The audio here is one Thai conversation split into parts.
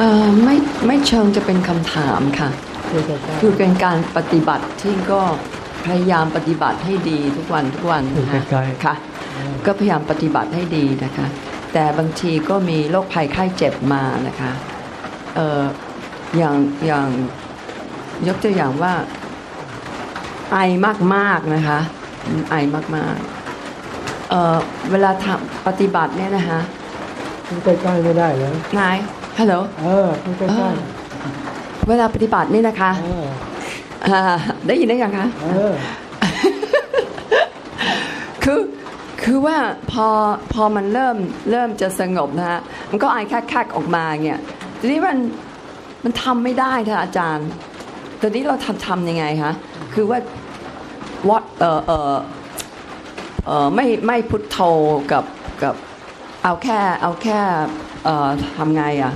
เอ่อไม่ไม่เชิงจะเป็นคำถามค่ะคือใกล้ๆคือเป็นการปฏิบัติที่ก็พยายามปฏิบัติให้ดีทุกวันทุกวันอยู่นะคะใกล้ๆค่ะ ก็พยายามปฏิบัติให้ดีนะคะ แต่บางทีก็มีโรคภัยไข้เจ็บมานะคะเอ่ออย่างอย่างยกตัวอย่างว่า ไอมากๆนะคะ ไอมากๆเอ่อเวลาทำปฏิบัติเนี่ยนะคะใกล้ๆไม่ได้แล้วนาย ฮัลโหลเออใกล้เออเวลาปฏิบัตินี่นะคะๆเอออ่าได้ยินได้ยังคะเออคือคือว่าพอพอมันเริ่มเริ่มจะสงบนะฮะมันก็ไอแคกๆออกมาเนี่ยทีนี้มันมันทำไม่ได้ค่ะอาจารย์ตอนนี้เราทำทำยังไงคะคือว่าวัดเออเออเออไม่ไม่พุทโธกับกับ เอาแค่เอาแค่เอ่อทำไงอะ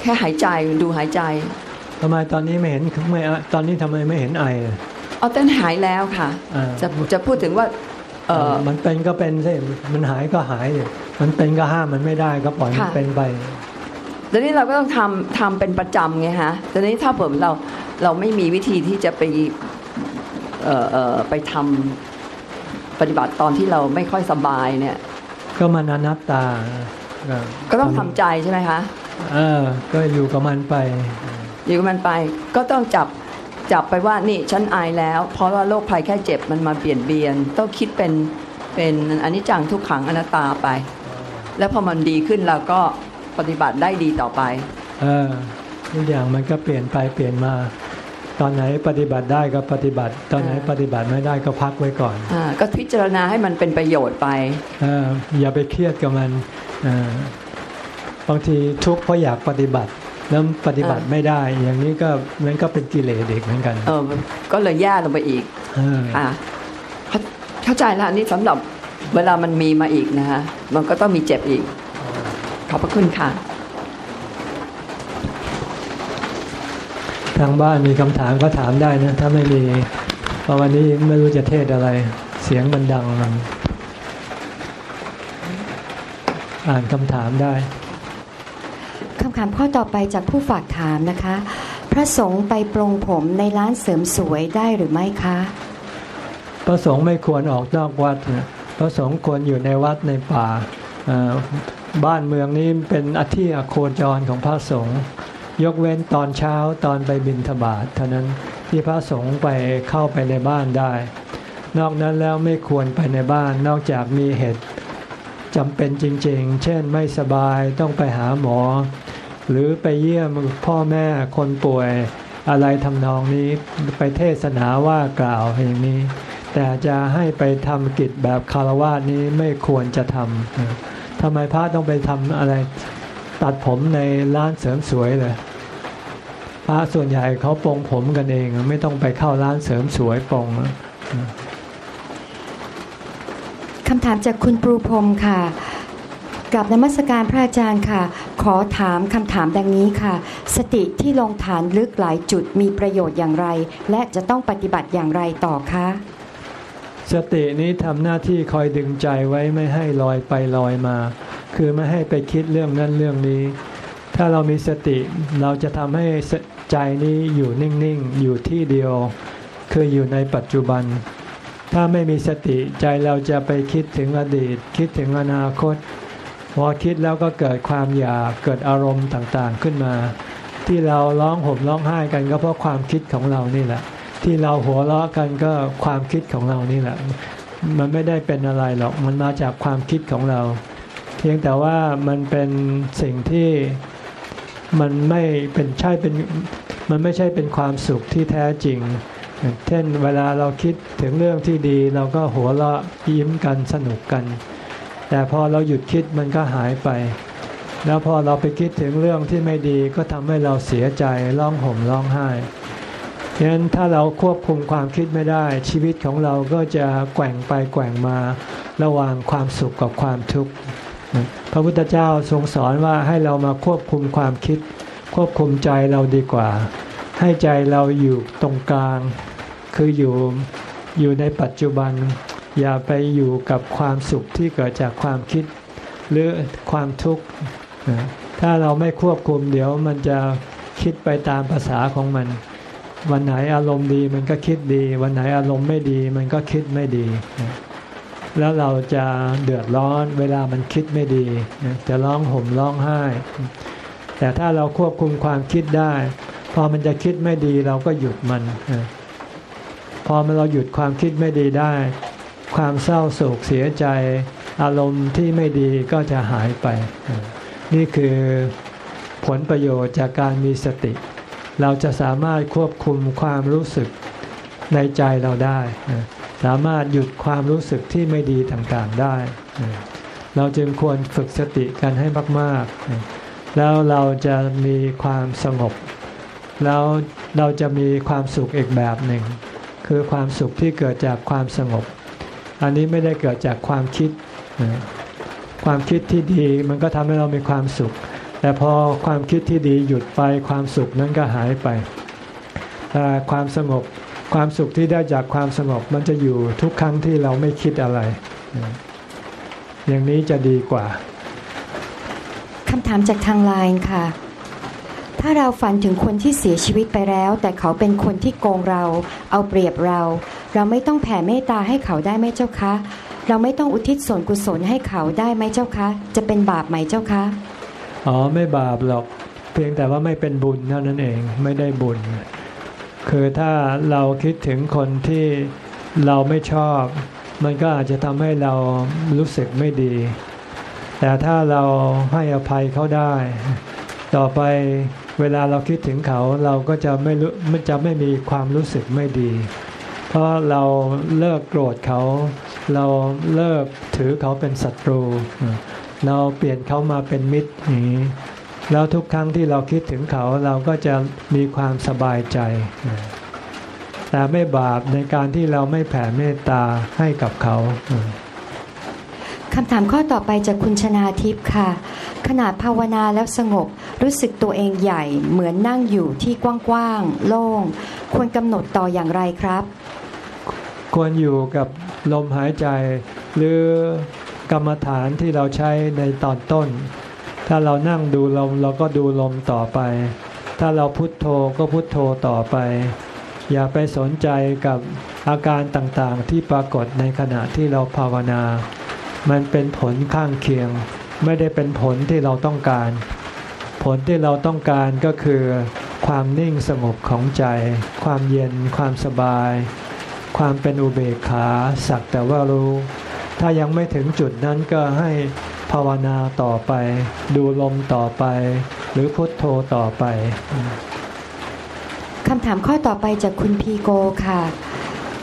แค่หายใจดูหายใจทำไมตอนนี้ไม่เห็นไม่ตอนนี้ทำไมไม่เห็นไอเลยเอาเต้นหายแล้วค่ะอ่าจะจะพูดถึงว่าเออมันเป็นก็เป็นสิมันหายก็หายสิมันเป็นก็ห้ามมันไม่ได้ก็ปล่อยมันค่ะเป็นไปตอนนี้เราก็ต้องทำทำเป็นประจำไงฮะตอนนี้ถ้าเปิดเราเราไม่มีวิธีที่จะไปเอ่อเอ่อไปทำปฏิบัติตอนที่เราไม่ค่อยสบายเนี่ย ก็มันอนัตตา ก็ต้องทำใจใช่ไหมคะเออก็อยู่กับมันไป อยู่กับมันไป ก็ต้องจับจับไปว่านี่ฉันอายแล้ว เพราะว่าโรคภัยแค่เจ็บมันมาเปลี่ยนเบียน ต้องคิดเป็นเป็นอนิจจังทุกขังอนัตตาไป แล้วพอมันดีขึ้นเราก็ปฏิบัติได้ดีต่อไป เออทุกอย่างมันก็เปลี่ยนไปเปลี่ยนมา ตอนไหนปฏิบัติได้ก็ปฏิบัติ ตอนไหนอ่าปฏิบัติไม่ได้ก็พักไว้ก่อนอ่าก็พิจารณาให้มันเป็นประโยชน์ไปเอออย่าไปเครียดกับมันเออบางทีทุกข์เพราะอยากปฏิบัติแล้วปฏิบัติอ่าไม่ได้ อย่างนี้ก็มันก็เป็นกิเลสเด็กเหมือนกันเออก็เลยแย่ลงไปอีกเออค่ะเข้าเข้าใจแล้วอันนี้สำหรับเวลามันมีมาอีกนะฮะมันก็ต้องมีเจ็บอีก ขอบพระคุณค่ะ ทางบ้านมีคำถามก็ถามได้นะ ถ้าไม่มีเพราะวันนี้ไม่รู้จะเทศอะไร เสียงมันดังมันอ่านคำถามได้คำถามข้อต่อไปจากผู้ฝากถามนะคะ พระสงฆ์ไปปรงผมในร้านเสริมสวยได้หรือไม่คะ พระสงฆ์ไม่ควรออกนอกวัดนะพระสงฆ์ควรอยู่ในวัดในป่าเอ่อบ้านเมืองนี้เป็นอธิอโคจรของพระสงฆ์ ยกเว้นตอนเช้าตอนไปบิณฑบาตเท่านั้นที่พระสงฆ์ไปเข้าไปในบ้านได้ นอกนั้นแล้วไม่ควรไปในบ้านนอกจากมีเหตุจำเป็นจริง ๆ เช่นไม่สบายต้องไปหาหมอ หรือไปเยี่ยมพ่อแม่คนป่วยอะไรทำนองนี้ไปเทศนาว่ากล่าวอย่างนี้ แต่จะให้ไปทำกิจแบบคารวะนี้ไม่ควรจะทำทำไมพระต้องไปทำอะไร ตัดผมในร้านเสริมสวยเลย ระส่วนใหญ่เขาปรงผมกันเอง ไม่ต้องไปเข้าร้านเสริมสวยปรงคำถามจากคุณปรูพรมค่ะกับนมัสการพระอาจารย์ค่ะ ขอถามคำถามดังนี้ค่ะ สติที่ลงฐานลึกหลายจุดมีประโยชน์อย่างไร และจะต้องปฏิบัติอย่างไรต่อคะสตินี้ทำหน้าที่คอยดึงใจไว้ไม่ให้ลอยไปลอยมา คือไม่ให้ไปคิดเรื่องนั้นเรื่องนี้ ถ้าเรามีสติเราจะทำให้ ใจนี้อยู่นิ่งๆ อยู่ที่เดียว คืออยู่ในปัจจุบัน ถ้าไม่มีสติใจเราจะไปคิดถึงอดีต คิดถึงอนาคต พอคิดแล้วก็เกิดความอยาก เกิดอารมณ์ต่างๆขึ้นมา ที่เราร้องห่มร้องไห้กันก็เพราะความคิดของเรานี่แหละ ที่เราหัวเราะกันก็ความคิดของเรานี่แหละ มันไม่ได้เป็นอะไรหรอก มันมาจากความคิดของเรา เพียงแต่ว่ามันเป็นสิ่งที่ มันไม่เป็นใช่เป็นมันไม่ใช่เป็นความสุขที่แท้จริง เช่นเวลาเราคิดถึงเรื่องที่ดีเราก็หัวเราะยิ้มกันสนุกกัน แต่พอเราหยุดคิดมันก็หายไป แล้วพอเราไปคิดถึงเรื่องที่ไม่ดีก็ทำให้เราเสียใจร้องห่มร้องไห้ฉะนั้นถ้าเราควบคุมความคิดไม่ได้ ชีวิตของเราก็จะแกว่งไปแกว่งมาระหว่างความสุขกับความทุกข์ พระพุทธเจ้าทรงสอนว่าให้เรามาควบคุมความคิด ควบคุมใจเราดีกว่า ให้ใจเราอยู่ตรงกลาง คืออยู่อยู่ในปัจจุบัน อย่าไปอยู่กับความสุขที่เกิดจากความคิด หรือความทุกข์ถ้าเราไม่ควบคุมเดี๋ยวมันจะคิดไปตามภาษาของมัน วันไหนอารมณ์ดีมันก็คิดดี วันไหนอารมณ์ไม่ดี มันก็คิดไม่ดี แล้วเราจะเดือดร้อนเวลามันคิดไม่ดี จะร้องห่มร้องไห้ แต่ถ้าเราควบคุมความคิดได้ พอมันจะคิดไม่ดีเราก็หยุดมัน พอเราหยุดความคิดไม่ดีได้ ความเศร้าโศกเสียใจ อารมณ์ที่ไม่ดีก็จะหายไป นี่คือผลประโยชน์จากการมีสติ เราจะสามารถควบคุมความรู้สึกในใจเราได้ สามารถหยุดความรู้สึกที่ไม่ดีต่างๆได้ เราจึงควรฝึกสติกันให้มากๆ แล้วเราจะมีความสงบ แล้วเราจะมีความสุขอีกแบบหนึ่ง คือความสุขที่เกิดจากความสงบ อันนี้ไม่ได้เกิดจากความคิด ความคิดที่ดีมันก็ทำให้เรามีความสุข แต่พอความคิดที่ดีหยุดไปความสุขนั้นก็หายไปแต่ความสงบ ความสุขที่ได้จากความสงบมันจะอยู่ทุกครั้งที่เราไม่คิดอะไร อย่างนี้จะดีกว่าคำถามจากทางไลน์ค่ะ ถ้าเราฝันถึงคนที่เสียชีวิตไปแล้ว แต่เขาเป็นคนที่โกงเรา เอาเปรียบเรา เราไม่ต้องแผ่เมตตาให้เขาได้ไหมเจ้าคะ เราไม่ต้องอุทิศส่วนกุศลให้เขาได้ไหมเจ้าคะ จะเป็นบาปไหมเจ้าคะ อ๋อไม่บาปหรอก เพียงแต่ว่าไม่เป็นบุญเท่านั้นเองไม่ได้บุญ คือถ้าเราคิดถึงคนที่เราไม่ชอบ มันก็อาจจะทำให้เรารู้สึกไม่ดี แต่ถ้าเราให้อภัยเขาได้ ต่อไปเวลาเราคิดถึงเขาเราก็จะไม่รู้มันจะไม่มีความรู้สึกไม่ดี เพราะเราเลิกโกรธเขา เราเลิกถือเขาเป็นศัตรู เราเปลี่ยนเขามาเป็นมิตรอย่างนี้ แล้วทุกครั้งที่เราคิดถึงเขาเราก็จะมีความสบายใจ แต่ไม่บาปในการที่เราไม่แผ่เมตตาให้กับเขาคำถามข้อต่อไปจากคุณชนาทิพย์ค่ะ ขนาดภาวนาแล้วสงบรู้สึกตัวเองใหญ่เหมือนนั่งอยู่ที่กว้างๆโล่ง ควรกำหนดต่ออย่างไรครับ ควรอยู่กับลมหายใจ หรือกรรมฐานที่เราใช้ในตอนต้น ถ้าเรานั่งดูลมเราก็ดูลมต่อไป ถ้าเราพุทโธก็พุทโธต่อไป อย่าไปสนใจกับอาการต่างๆที่ปรากฏในขณะที่เราภาวนา มันเป็นผลข้างเคียง ไม่ได้เป็นผลที่เราต้องการ ผลที่เราต้องการก็คือ ความนิ่งสงบของใจ ความเย็น ความสบาย ความเป็นอุเบกขาสักแต่ว่ารู้ ถ้ายังไม่ถึงจุดนั้นก็ให้ ภาวนาต่อไป ดูลมต่อไป หรือพุทโธต่อไปคำถามข้อต่อไปจากคุณพีโกค่ะ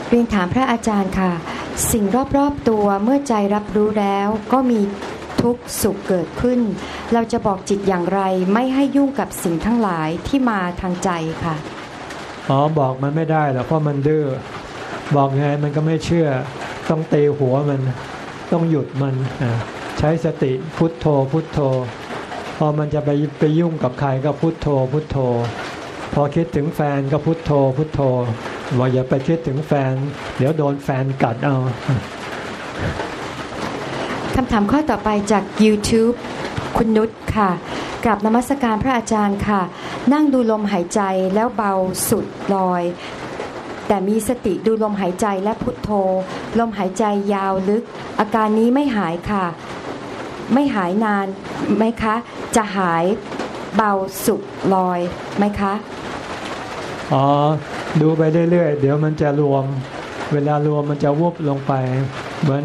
เรียนถามพระอาจารย์ค่ะ สิ่งรอบๆตัวเมื่อใจรับรู้แล้วก็มีทุกสุขเกิดขึ้น เราจะบอกจิตอย่างไรไม่ให้ยุ่งกับสิ่งทั้งหลายที่มาทางใจค่ะ อ๋อบอกมันไม่ได้หรอกเพราะมันดื้อบอกไงมันก็ไม่เชื่อ ต้องเตะหัวมัน ต้องหยุดมัน ใช้สติพุทโธพุทโธ พอมันจะไปไปยุ่งกับใครก็พุทโธพุทโธ พอคิดถึงแฟนก็พุทโธพุทโธว่าอย่าไปคิดถึงแฟน เดี๋ยวโดนแฟนกัดเอาคำถามข้อต่อไปจาก YouTube คุณนุชค่ะกลับนมัสการพระอาจารย์ค่ะ นั่งดูลมหายใจแล้วเบาสุดลอย แต่มีสติดูลมหายใจและพุทโธ ลมหายใจยาวลึก อาการนี้ไม่หายค่ะ ไม่หายนานไหมคะ จะหายเบาสุกลอยไหมคะ อ๋อ ดูไปเรื่อยๆ เดี๋ยวมันจะรวม เวลารวมมันจะวุบลงไป เหมือน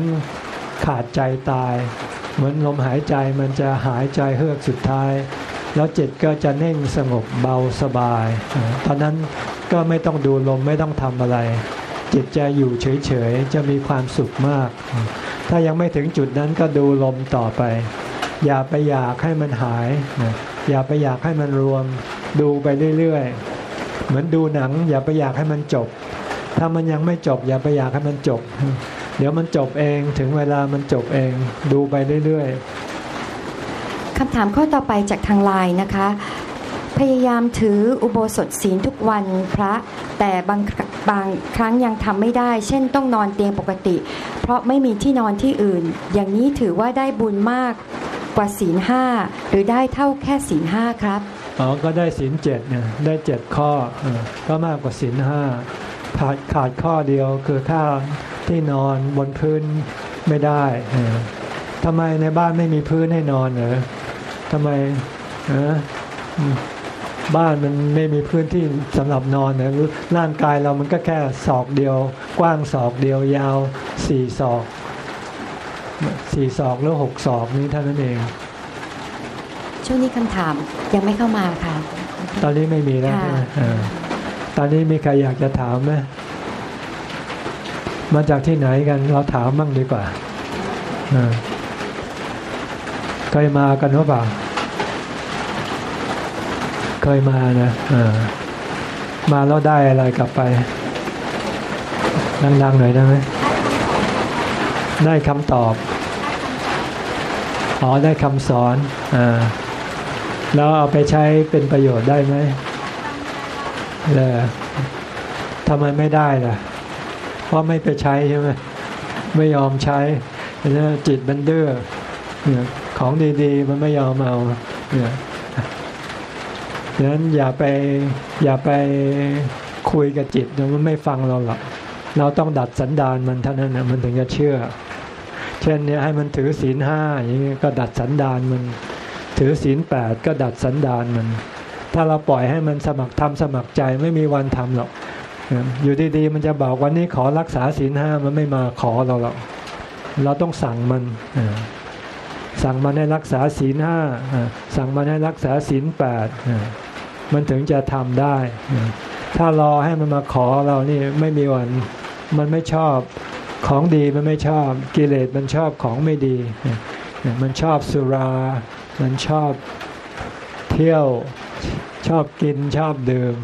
ขาดใจตาย เหมือนลมหายใจมันจะหายใจเฮือกสุดท้าย แล้วจิตก็จะเน่งสงบเบาสบาย ตอนนั้นก็ไม่ต้องดูลมไม่ต้องทำอะไร จิตจะอยู่เฉยๆ จะมีความสุขมาก ถ้ายังไม่ถึงจุดนั้นก็ดูลมต่อไป อย่าไปอยากให้มันหาย อย่าไปอยากให้มันรวม ดูไปเรื่อยๆ เหมือนดูหนัง อย่าไปอยากให้มันจบ ถ้ามันยังไม่จบ อย่าไปอยากให้มันจบ เดี๋ยวมันจบเองถึงเวลามันจบเอง ดูไปเรื่อยๆคำถามข้อต่อไปจากทางไลน์นะคะพยายามถืออุโบสถศีลทุกวันพระ แต่บางบางครั้งยังทำไม่ได้ เช่นต้องนอนเตียงปกติ เพราะไม่มีที่นอนที่อื่น อย่างนี้ถือว่าได้บุญมากกว่าศีลห้าหรือได้เท่าแค่ศีลห้าครับอ๋อก็ได้ศีลเจ็ดเนี่ยได้เจ็ดข้ออก็มากกว่าศีลห้าขาดขาดข้อเดียวคือถ้าที่นอนบนพื้นไม่ได้ทำไมในบ้านไม่มีพื้นให้นอนเหรอทำไมเออ บ้านมันไม่มีพื้นที่สำหรับนอนนะร่างกายเรามันก็แค่ศอกเดียว กว้างศอกเดียวยาวสี่ศอกสี่ศอกหรือหกศอกนี้เท่านั้นเอง ช่วงนี้คำถามยังไม่เข้ามาค่ะ ตอนนี้ไม่มีแล้วค่ะใช่ไหมเออตอนนี้มีใครอยากจะถามไหมมาจากที่ไหนกันเราถามบ้างดีกว่าเออเคยมากันหรือเปล่า เคยมานะมาแล้วได้อะไรกลับไปดังๆหน่อยได้ไหมได้คำตอบอ๋อได้คำสอนอ่าแล้วเอาไปใช้เป็นประโยชน์ได้ไหมเลยทำไมไม่ได้ล่ะ เพราะไม่ไปใช้ใช่ไหมไม่ยอมใช้เนี่จิตมันเดื้อเนี่ยของดีๆ มันไม่ยอมเอาเนี่ย ฉะนั้นอย่าไปอย่าไปคุยกับจิตนะมันไม่ฟังเราหรอกเราต้องดัดสันดานมันเท่านั้นนะมันถึงจะเชื่อ เช่นเนี่ยให้มันถือศีลห้าอย่างนี้ก็ดัดสันดานมัน ถือศีลแปดก็ดัดสันดานมัน ถ้าเราปล่อยให้มันสมัครทำสมัครใจไม่มีวันทำหรอกอยู่ดีๆมันจะบอกวันนี้ขอรักษาศีลห้ามันไม่มาขอเราหรอกเราต้องสั่งมันอ สั่งมันให้รักษาศีลห้าสั่งมันให้รักษาศีลแปดมันถึงจะทำได้ ถ้ารอให้มันมาขอเรานี่ไม่มีวัน มันไม่ชอบของดีมันไม่ชอบกิเลสมันชอบของไม่ดี มันชอบสุรา มันชอบเที่ยวชอบกินชอบดื่ม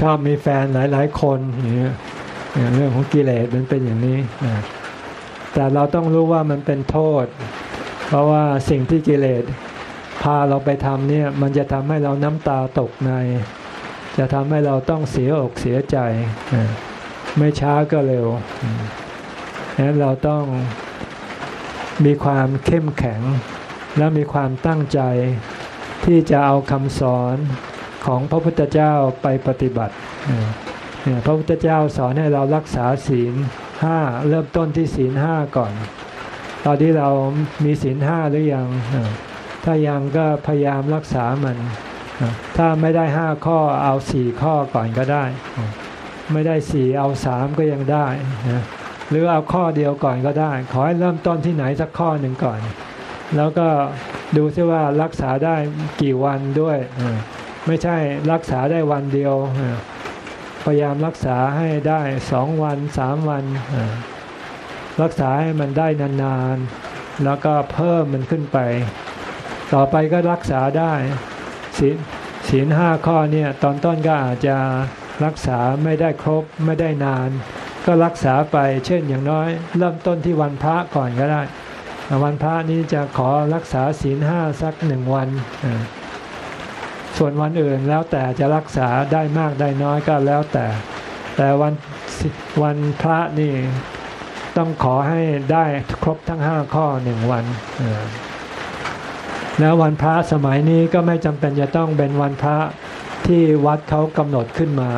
ชอบมีแฟนหลาย ๆ คนอย่างเงี้ยเออเรื่องของกิเลสมันเป็นอย่างนี้ แต่เราต้องรู้ว่ามันเป็นโทษ เพราะว่าสิ่งที่กิเลสพาเราไปทำเนี่ยมันจะทำให้เราน้ำตาตกใน จะทำให้เราต้องเสียอกเสียใจ ไม่ช้าก็เร็วฉะนั้นเราต้องมีความเข้มแข็ง และมีความตั้งใจที่จะเอาคำสอนของพระพุทธเจ้าไปปฏิบัติ พระพุทธเจ้าสอนให้เรารักษาศีล ห้าเริ่มต้นที่ศีลห้าก่อน ตอนที่เรามีศีลห้าหรือยัง ถ้ายังก็พยายามรักษามัน ถ้าไม่ได้ห้าข้อเอาสี่ข้อก่อนก็ได้ ไม่ได้สี่เอาสามก็ยังได้นะหรือเอาข้อเดียวก่อนก็ได้ ขอให้เริ่มต้นที่ไหนสักข้อหนึ่งก่อน แล้วก็ดูซิว่ารักษาได้กี่วันด้วย ไม่ใช่รักษาได้วันเดียว พยายามรักษาให้ได้สองวันสามวัน รักษาให้มันได้นานๆ แล้วก็เพิ่มมันขึ้นไป ต่อไปก็รักษาได้ศีลศีลห้าข้อเนี่ยตอนต้นก็อาจจะรักษาไม่ได้ครบไม่ได้นาน ก็รักษาไปเช่นอย่างน้อย เริ่มต้นที่วันพระก่อนก็ได้ วันพระนี้จะขอรักษาศีลห้าสักหนึ่งวันอ ส่วนวันอื่นแล้วแต่จะรักษาได้มากได้น้อยก็แล้วแต่ แต่วันวันพระนี่ต้องขอให้ได้ครบทั้งห้าข้อหนึ่งวัน แล้ววันพระสมัยนี้ก็ไม่จำเป็นจะต้องเป็นวันพระที่วัดเขากำหนดขึ้นมา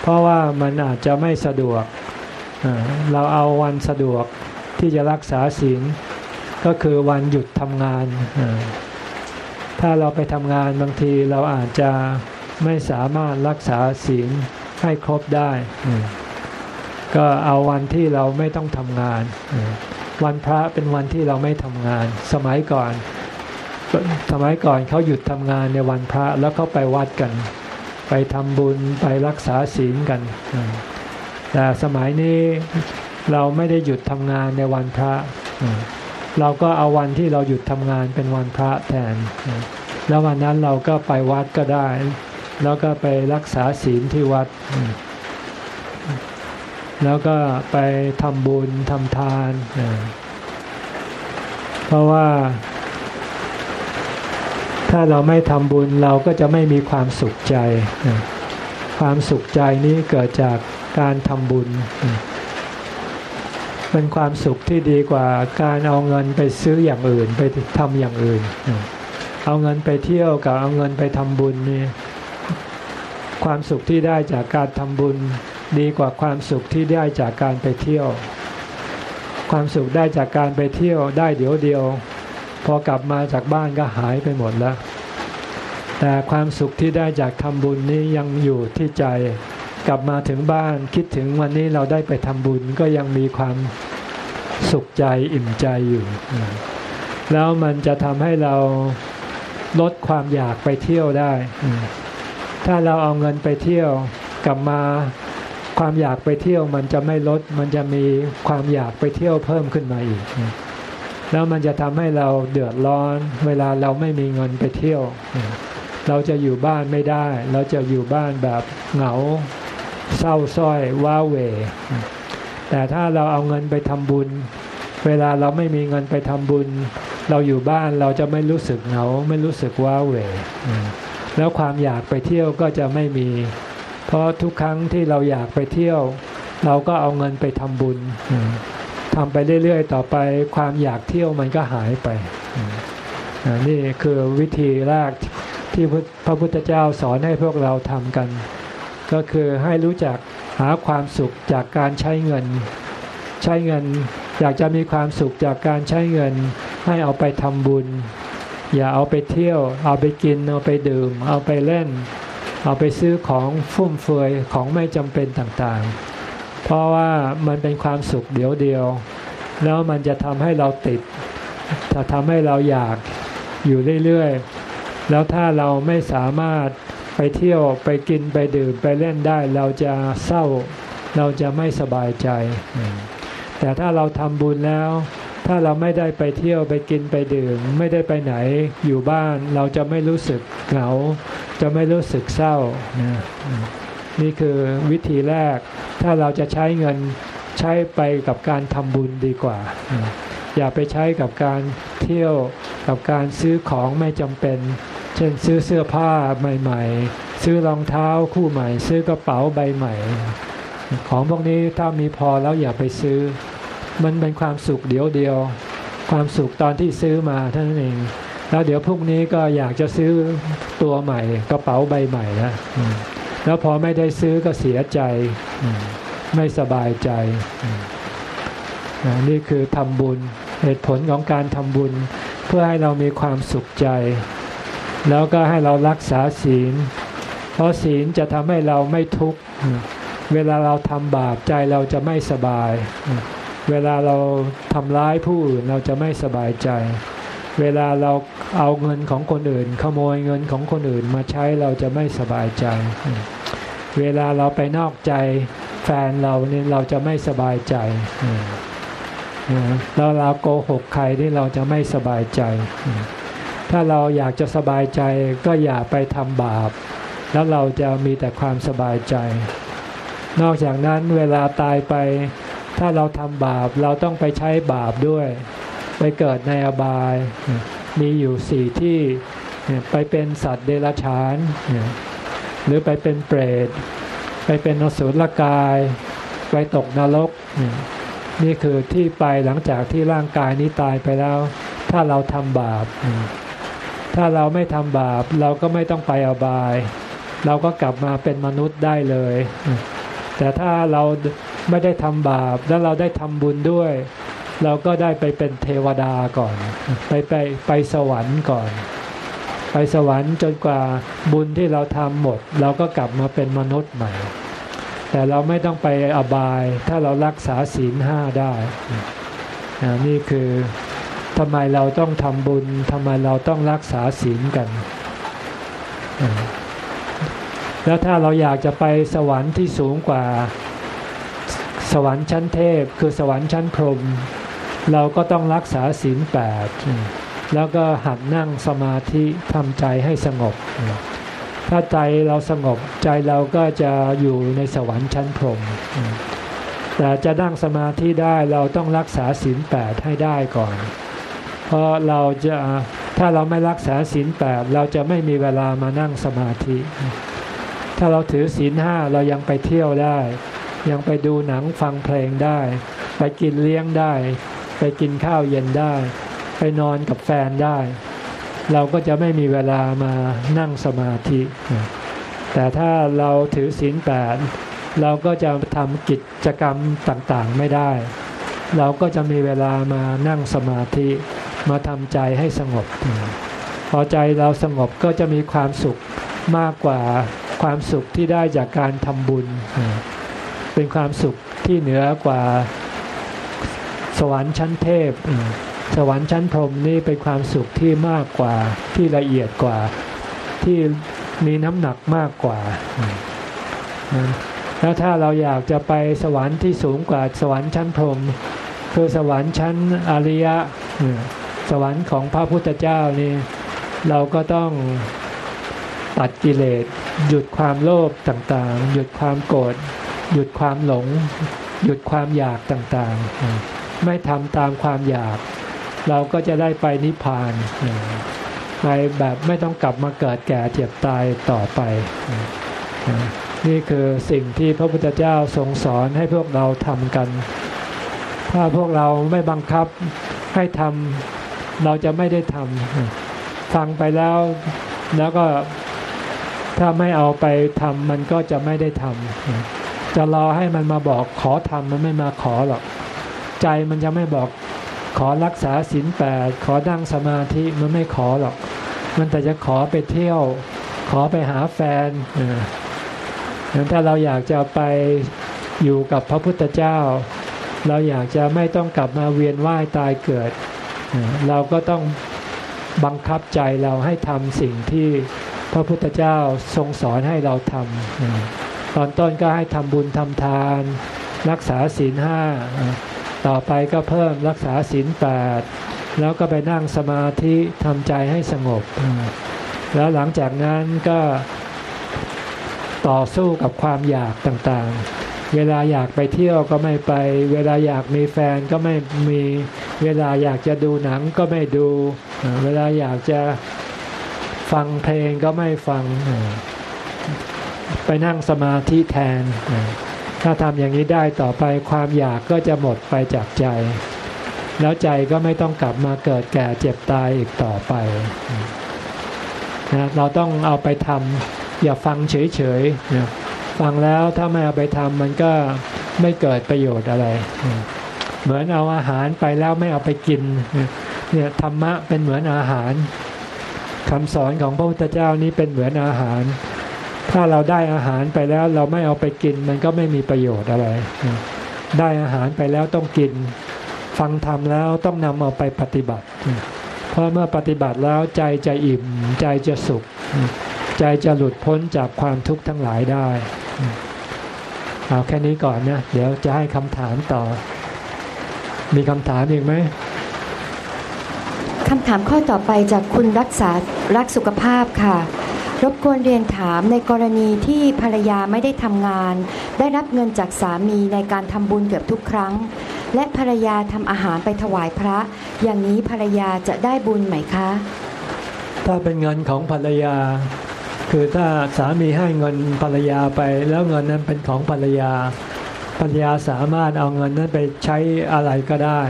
เพราะว่ามันอาจจะไม่สะดวก เราเอาวันสะดวกที่จะรักษาศีลก็คือวันหยุดทำงานอ ถ้าเราไปทำงานบางทีเราอาจจะไม่สามารถรักษาศีลให้ครบได้ ก็เอาวันที่เราไม่ต้องทำงาน วันพระเป็นวันที่เราไม่ทำงาน สมัยก่อน สมัยก่อนเขาหยุดทำงานในวันพระแล้วเขาไปวัดกัน ไปทำบุญไปรักษาศีลกัน แต่สมัยนี้เราไม่ได้หยุดทำงานในวันพระ เราก็เอาวันที่เราหยุดทำงานเป็นวันพระแทน แล้ววันนั้นเราก็ไปวัดก็ได้ แล้วก็ไปรักษาศีลที่วัด แล้วก็ไปทำบุญทำทาน เพราะว่า ถ้าเราไม่ทำบุญเราก็จะไม่มีความสุขใจ ความสุขใจนี้เกิดจากการทำบุญ เป็นความสุขที่ดีกว่าการเอาเงินไปซื้ออย่างอื่นไปทำอย่างอื่น เอาเงินไปเที่ยวกับเอาเงินไปทำบุญนี่ความสุขที่ได้จากการทำบุญ ดีกว่าความสุขที่ได้จากการไปเที่ยว ความสุขได้จากการไปเที่ยวได้เดี๋ยวเดียว พอกลับมาจากบ้านก็หายไปหมดแล้ว แต่ความสุขที่ได้จากทำบุญนี้ยังอยู่ที่ใจ กลับมาถึงบ้านคิดถึงวันนี้เราได้ไปทำบุญก็ยังมีความสุขใจอิ่มใจอยู่ แล้วมันจะทำให้เราลดความอยากไปเที่ยวได้ ถ้าเราเอาเงินไปเที่ยวกลับมาความอยากไปเที่ยวมันจะไม่ลด มันจะมีความอยากไปเที่ยวเพิ่มขึ้นมาอีก แล้วมันจะทำให้เราเดือดร้อน เวลาเราไม่มีเงินไปเที่ยว เราจะอยู่บ้านไม่ได้ เราจะอยู่บ้านแบบเหงา เศร้าส้อยว้าเหวแต่ถ้าเราเอาเงินไปทำบุญ เวลาเราไม่มีเงินไปทำบุญ เราอยู่บ้านเราจะไม่รู้สึกเหงาไม่รู้สึกว้าเหวแล้วความอยากไปเที่ยวก็จะไม่มี เพราะทุกครั้งที่เราอยากไปเที่ยว เราก็เอาเงินไปทำบุญทำไปเรื่อยๆ ต่อไปความอยากเที่ยวมันก็หายไป นี่คือวิธีแรกที่พระพุทธเจ้าสอนให้พวกเราทำกัน ก็คือให้รู้จักหาความสุขจากการใช้เงิน ใช้เงิน อยากจะมีความสุขจากการใช้เงิน ให้เอาไปทำบุญ อย่าเอาไปเที่ยว เอาไปกิน เอาไปดื่ม เอาไปเล่น เอาไปซื้อของฟุ่มเฟือยของไม่จำเป็นต่างๆ เพราะว่ามันเป็นความสุขเดียวเดียว แล้วมันจะทำให้เราติด จะทำให้เราอยากอยู่เรื่อยๆ แล้วถ้าเราไม่สามารถ ไปเที่ยวไปกินไปดื่มไปเล่นได้ เราจะเศร้า เราจะไม่สบายใจ แต่ถ้าเราทำบุญแล้ว ถ้าเราไม่ได้ไปเที่ยวไปกินไปดื่ม ไม่ได้ไปไหนอยู่บ้าน เราจะไม่รู้สึกเหงา จะไม่รู้สึกเศร้านะนี่คือวิธีแรก ถ้าเราจะใช้เงินใช้ไปกับการทำบุญดีกว่า อย่าไปใช้กับการเที่ยวกับการซื้อของไม่จำเป็น เช่นซื้อเสื้อผ้าใหม่ๆ ซื้อรองเท้าคู่ใหม่ ซื้อกระเป๋าใบใหม่ ของพวกนี้ถ้ามีพอแล้วอย่าไปซื้อ มันเป็นความสุขเดียวเดียว ความสุขตอนที่ซื้อมาเท่านั้นเอง แล้วเดี๋ยวพวกนี้ก็อยากจะซื้อตัวใหม่ กระเป๋าใบใหม่นะแล้วพอไม่ได้ซื้อก็เสียใจ ไม่สบายใจ นี่คือทำบุญเหตุผลของการทำบุญ เพื่อให้เรามีความสุขใจ แล้วก็ให้เรารักษาศีล เพราะศีลจะทำให้เราไม่ทุกข์ เวลาเราทำบาปใจเราจะไม่สบาย เวลาเราทำร้ายผู้อื่นเราจะไม่สบายใจ เวลาเราเอาเงินของคนอื่น ขโมยเงินของคนอื่นมาใช้เราจะไม่สบายใจ เวลาเราไปนอกใจแฟนเราเนี่ยเราจะไม่สบายใจแล้วเราโกหกใครที่เราจะไม่สบายใจ ถ้าเราอยากจะสบายใจก็อย่าไปทำบาป แล้วเราจะมีแต่ความสบายใจ นอกจากนั้นเวลาตายไป ถ้าเราทำบาปเราต้องไปใช้บาปด้วย ไปเกิดในอบาย มีอยู่สี่ที่ไปเป็นสัตว์เดรัจฉาน หรือไปเป็นเปรต ไปเป็นอสุรกาย ไปตกนรก นี่คือที่ไปหลังจากที่ร่างกายนี้ตายไปแล้ว ถ้าเราทำบาป ถ้าเราไม่ทำบาป เราก็ไม่ต้องไปอบาย เราก็กลับมาเป็นมนุษย์ได้เลย แต่ถ้าเราไม่ได้ทำบาปแล้วเราได้ทำบุญด้วย เราก็ได้ไปเป็นเทวดาก่อน ไปไปไปสวรรค์ก่อน ไปสวรรค์จนกว่าบุญที่เราทำหมด เราก็กลับมาเป็นมนุษย์ใหม่ แต่เราไม่ต้องไปอบาย ถ้าเรารักษาศีลห้าได้นี่คือ ทำไมเราต้องทำบุญทำไมเราต้องรักษาศีลกัน แล้วถ้าเราอยากจะไปสวรรค์ที่สูงกว่า สวรรค์ชั้นเทพ คือสวรรค์ชั้นพรหมเราก็ต้องรักษาศีลแปดแล้วก็หัดนั่งสมาธิทำใจให้สงบ ถ้าใจเราสงบใจเราก็จะอยู่ในสวรรค์ชั้นพรหมแต่จะนั่งสมาธิได้เราต้องรักษาศีลแปดให้ได้ก่อน เพราะเราจะถ้าเราไม่รักษาศีลแปดเราจะไม่มีเวลามานั่งสมาธิ ถ้าเราถือศีลห้าเรายังไปเที่ยวได้ ยังไปดูหนังฟังเพลงได้ ไปกินเลี้ยงได้ ไปกินข้าวเย็นได้ ไปนอนกับแฟนได้ เราก็จะไม่มีเวลามานั่งสมาธิ แต่ถ้าเราถือศีลแปดเราก็จะทำกิจกรรมต่างๆไม่ได้ เราก็จะมีเวลามานั่งสมาธิ มาทำใจให้สงบ พอใจเราสงบก็จะมีความสุขมากกว่าความสุขที่ได้จากการทำบุญ เป็นความสุขที่เหนือกว่าสวรรค์ชั้นเทพ สวรรค์ชั้นพรหมนี่เป็นความสุขที่มากกว่าที่ละเอียดกว่าที่มีน้ำหนักมากกว่า แล้วถ้าเราอยากจะไปสวรรค์ที่สูงกว่าสวรรค์ชั้นพรหมคือสวรรค์ชั้นอริยะ สวรรค์ของพระพุทธเจ้านี่เราก็ต้องตัดกิเลส หยุดความโลภต่างๆ หยุดความโกรธหยุดความหลง หยุดความอยากต่างๆ ไม่ทำตามความอยาก เราก็จะได้ไปนิพพานไปแบบไม่ต้องกลับมาเกิดแก่เจ็บตายต่อไป นี่คือสิ่งที่พระพุทธเจ้าทรงสอนให้พวกเราทำกัน ถ้าพวกเราไม่บังคับให้ทำ เราจะไม่ได้ทำฟังไปแล้ว แล้วก็ถ้าไม่เอาไปทำมันก็จะไม่ได้ทำจะรอให้มันมาบอกขอทำมันไม่มาขอหรอก ใจมันจะไม่บอกขอรักษาศีลแปดขอดั่งสมาธิมันไม่ขอหรอก มันแต่จะขอไปเที่ยว ขอไปหาแฟนถ้าเราอยากจะไปอยู่กับพระพุทธเจ้า เราอยากจะไม่ต้องกลับมาเวียนว่ายตายเกิด เราก็ต้องบังคับใจเราให้ทำสิ่งที่พระพุทธเจ้าทรงสอนให้เราทำตอนต้นก็ให้ทำบุญทำทาน รักษาศีลห้าต่อไปก็เพิ่มรักษาศีลแปดแล้วก็ไปนั่งสมาธิทำใจให้สงบ แล้วหลังจากนั้นก็ต่อสู้กับความอยากต่างๆ เวลาอยากไปเที่ยวก็ไม่ไป เวลาอยากมีแฟนก็ไม่มี เวลาอยากจะดูหนังก็ไม่ดู เวลาอยากจะฟังเพลงก็ไม่ฟัง ไปนั่งสมาธิแทน ถ้าทำอย่างนี้ได้ต่อไปความอยากก็จะหมดไปจากใจ แล้วใจก็ไม่ต้องกลับมาเกิดแก่เจ็บตายอีกต่อไปนะเราต้องเอาไปทำอย่าฟังเฉยๆ ฟังแล้วถ้าไม่เอาไปทำมันก็ไม่เกิดประโยชน์อะไร เหมือนเอาอาหารไปแล้วไม่เอาไปกินเนี่ยธรรมะเป็นเหมือนอาหารคำสอนของพระพุทธเจ้านี้เป็นเหมือนอาหาร ถ้าเราได้อาหารไปแล้วเราไม่เอาไปกิน มันก็ไม่มีประโยชน์อะไร ได้อาหารไปแล้วต้องกิน ฟังธรรมแล้วต้องนำเอาไปปฏิบัติ เพราะเมื่อปฏิบัติแล้วใจจะอิ่ม ใจจะสุข ใจจะหลุดพ้นจากความทุกข์ทั้งหลายได้ เอาแค่นี้ก่อนนะ เดี๋ยวจะให้คำถามต่อ มีคำถามอีกไหมคำถามข้อต่อไปจากคุณรักษารักสุขภาพค่ะ รบกวนเรียนถามในกรณีที่ภรรยาไม่ได้ทำงาน ได้รับเงินจากสามีในการทำบุญเกือบทุกครั้ง และภรรยาทำอาหารไปถวายพระ อย่างนี้ภรรยาจะได้บุญไหมคะ ถ้าเป็นเงินของภรรยา คือถ้าสามีให้เงินภรรยาไป แล้วเงินนั้นเป็นของภรรยา ภรรยาสามารถเอาเงินนั้นไปใช้อะไรก็ได้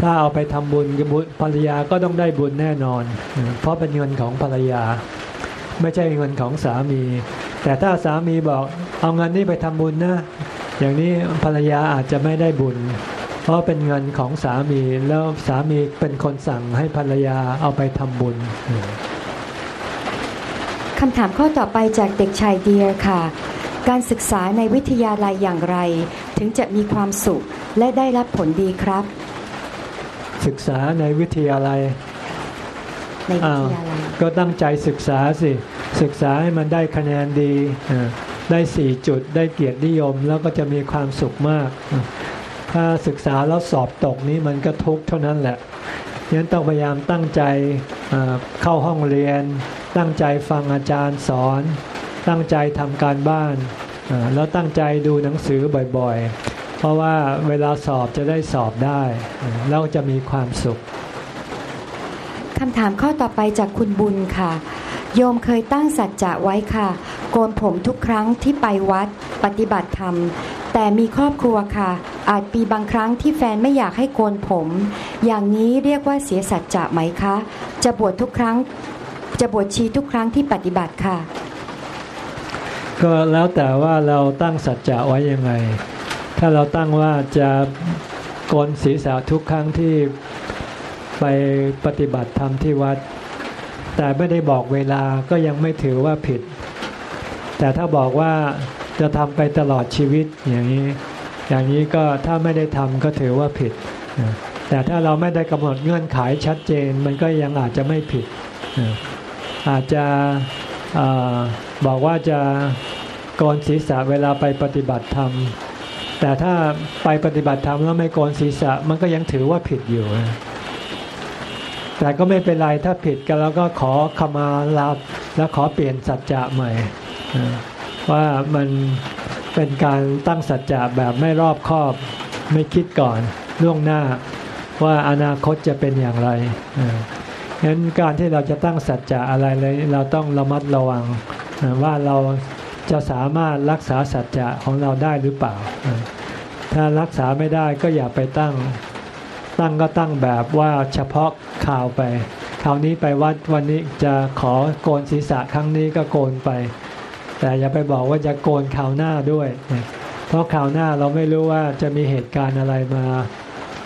ถ้าเอาไปทำบุญภรรยาก็ต้องได้บุญแน่นอน เพราะเป็นเงินของภรรยา ไม่ใช่เงินของสามี แต่ถ้าสามีบอกเอาเงินนี้ไปทำบุญนะ อย่างนี้ภรรยาอาจจะไม่ได้บุญ เพราะเป็นเงินของสามีแล้วสามีเป็นคนสั่งให้ภรรยาเอาไปทำบุญ คำถามข้อต่อไปจากเด็กชายเดียค่ะ การศึกษาในวิทยาลัยอย่างไร ถึงจะมีความสุขและได้รับผลดีครับ ศึกษาในวิทยาลัยในวิทยาลัยก็ตั้งใจศึกษาสิ ศึกษาให้มันได้คะแนนดี ได้สี่จุดได้เกียรตินิยมแล้วก็จะมีความสุขมาก ถ้าศึกษาแล้วสอบตกนี้มันก็ทุกข์เท่านั้นแหละ ยันต้องพยายามตั้งใจเข้าห้องเรียน ตั้งใจฟังอาจารย์สอน ตั้งใจทำการบ้าน แล้วตั้งใจดูหนังสือบ่อยๆ เพราะว่าเวลาสอบจะได้สอบได้ แล้วจะมีความสุขคำถามข้อต่อไปจากคุณบุญค่ะ โยมเคยตั้งสัจจะไว้ค่ะ โกนผมทุกครั้งที่ไปวัดปฏิบัติธรรม แต่มีครอบครัวค่ะ อาจปีบางครั้งที่แฟนไม่อยากให้โกนผม อย่างนี้เรียกว่าเสียสัจจะไหมคะ จะบวชทุกครั้ง จะบวชชีทุกครั้งที่ปฏิบัติค่ะ ก็แล้วแต่ว่าเราตั้งสัจจะไว้ยังไง ถ้าเราตั้งว่าจะโกนศีรษะทุกครั้งที่ไปปฏิบัติธรรมที่วัด แต่ไม่ได้บอกเวลาก็ยังไม่ถือว่าผิด แต่ถ้าบอกว่า จะทำไปตลอดชีวิตอย่างนี้ อย่างนี้ก็ถ้าไม่ได้ทำก็ถือว่าผิด แต่ถ้าเราไม่ได้กำหนดเงื่อนไขชัดเจน มันก็ยังอาจจะไม่ผิด อาจจะอบอกว่าจะโกนศีรษะเวลาไปปฏิบัติธรรม แต่ถ้าไปปฏิบัติธรรมแล้วไม่โกนศีรษะมันก็ยังถือว่าผิดอยู่แต่ก็ไม่เป็นไรถ้าผิดกันแล้วก็ขอขมาลาแล้วขอเปลี่ยนสัจจะใหม่ ว่ามันเป็นการตั้งสัจจะแบบไม่รอบคอบ ไม่คิดก่อนล่วงหน้าว่าอนาคตจะเป็นอย่างไรนะฉะนั้นการที่เราจะตั้งสัจจะอะไรเลย เราต้องระมัดระวังว่าเราจะสามารถรักษาสัจจะของเราได้หรือเปล่า ถ้ารักษาไม่ได้ก็อย่าไปตั้ง ตั้งก็ตั้งแบบว่าเฉพาะข่าวไป คราวนี้ไปวัดวันนี้จะขอโกนศีรษะครั้งนี้ก็โกนไป แต่อย่าไปบอกว่าจะโกนข่าวหน้าด้วย เพราะข่าวหน้าเราไม่รู้ว่าจะมีเหตุการณ์อะไรมา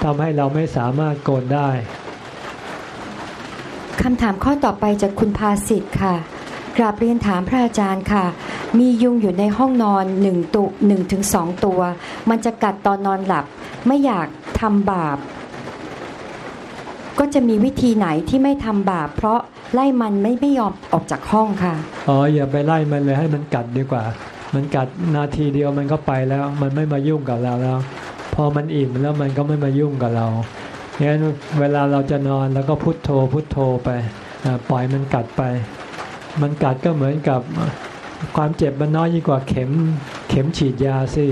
ทำให้เราไม่สามารถโกนได้คำถามข้อต่อไปจากคุณภาสิทธิ์ค่ะกราบเรียนถามพระอาจารย์ค่ะ มียุงอยู่ในห้องนอนหนึ่งตุหนึ่งถึงสองตัว มันจะกัดตอนนอนหลับ ไม่อยากทำบาป ก็จะมีวิธีไหนที่ไม่ทำบาป เพราะไล่มันไม่ไม่ยอมออกจากห้องค่ะอ๋ออย่าไปไล่มันเลยให้มันกัดดีกว่า มันกัดนาทีเดียวมันก็ไปแล้ว มันไม่มายุ่งกับเราแล้ว พอมันอิ่มแล้วมันก็ไม่มายุ่งกับเรางั้นเวลาเราจะนอนแล้วก็พุทโธพุทโธไปปล่อยมันกัดไป มันกัดก็เหมือนกับความเจ็บมันน้อยยิ่งกว่าเข็มเข็มฉีดยาสิ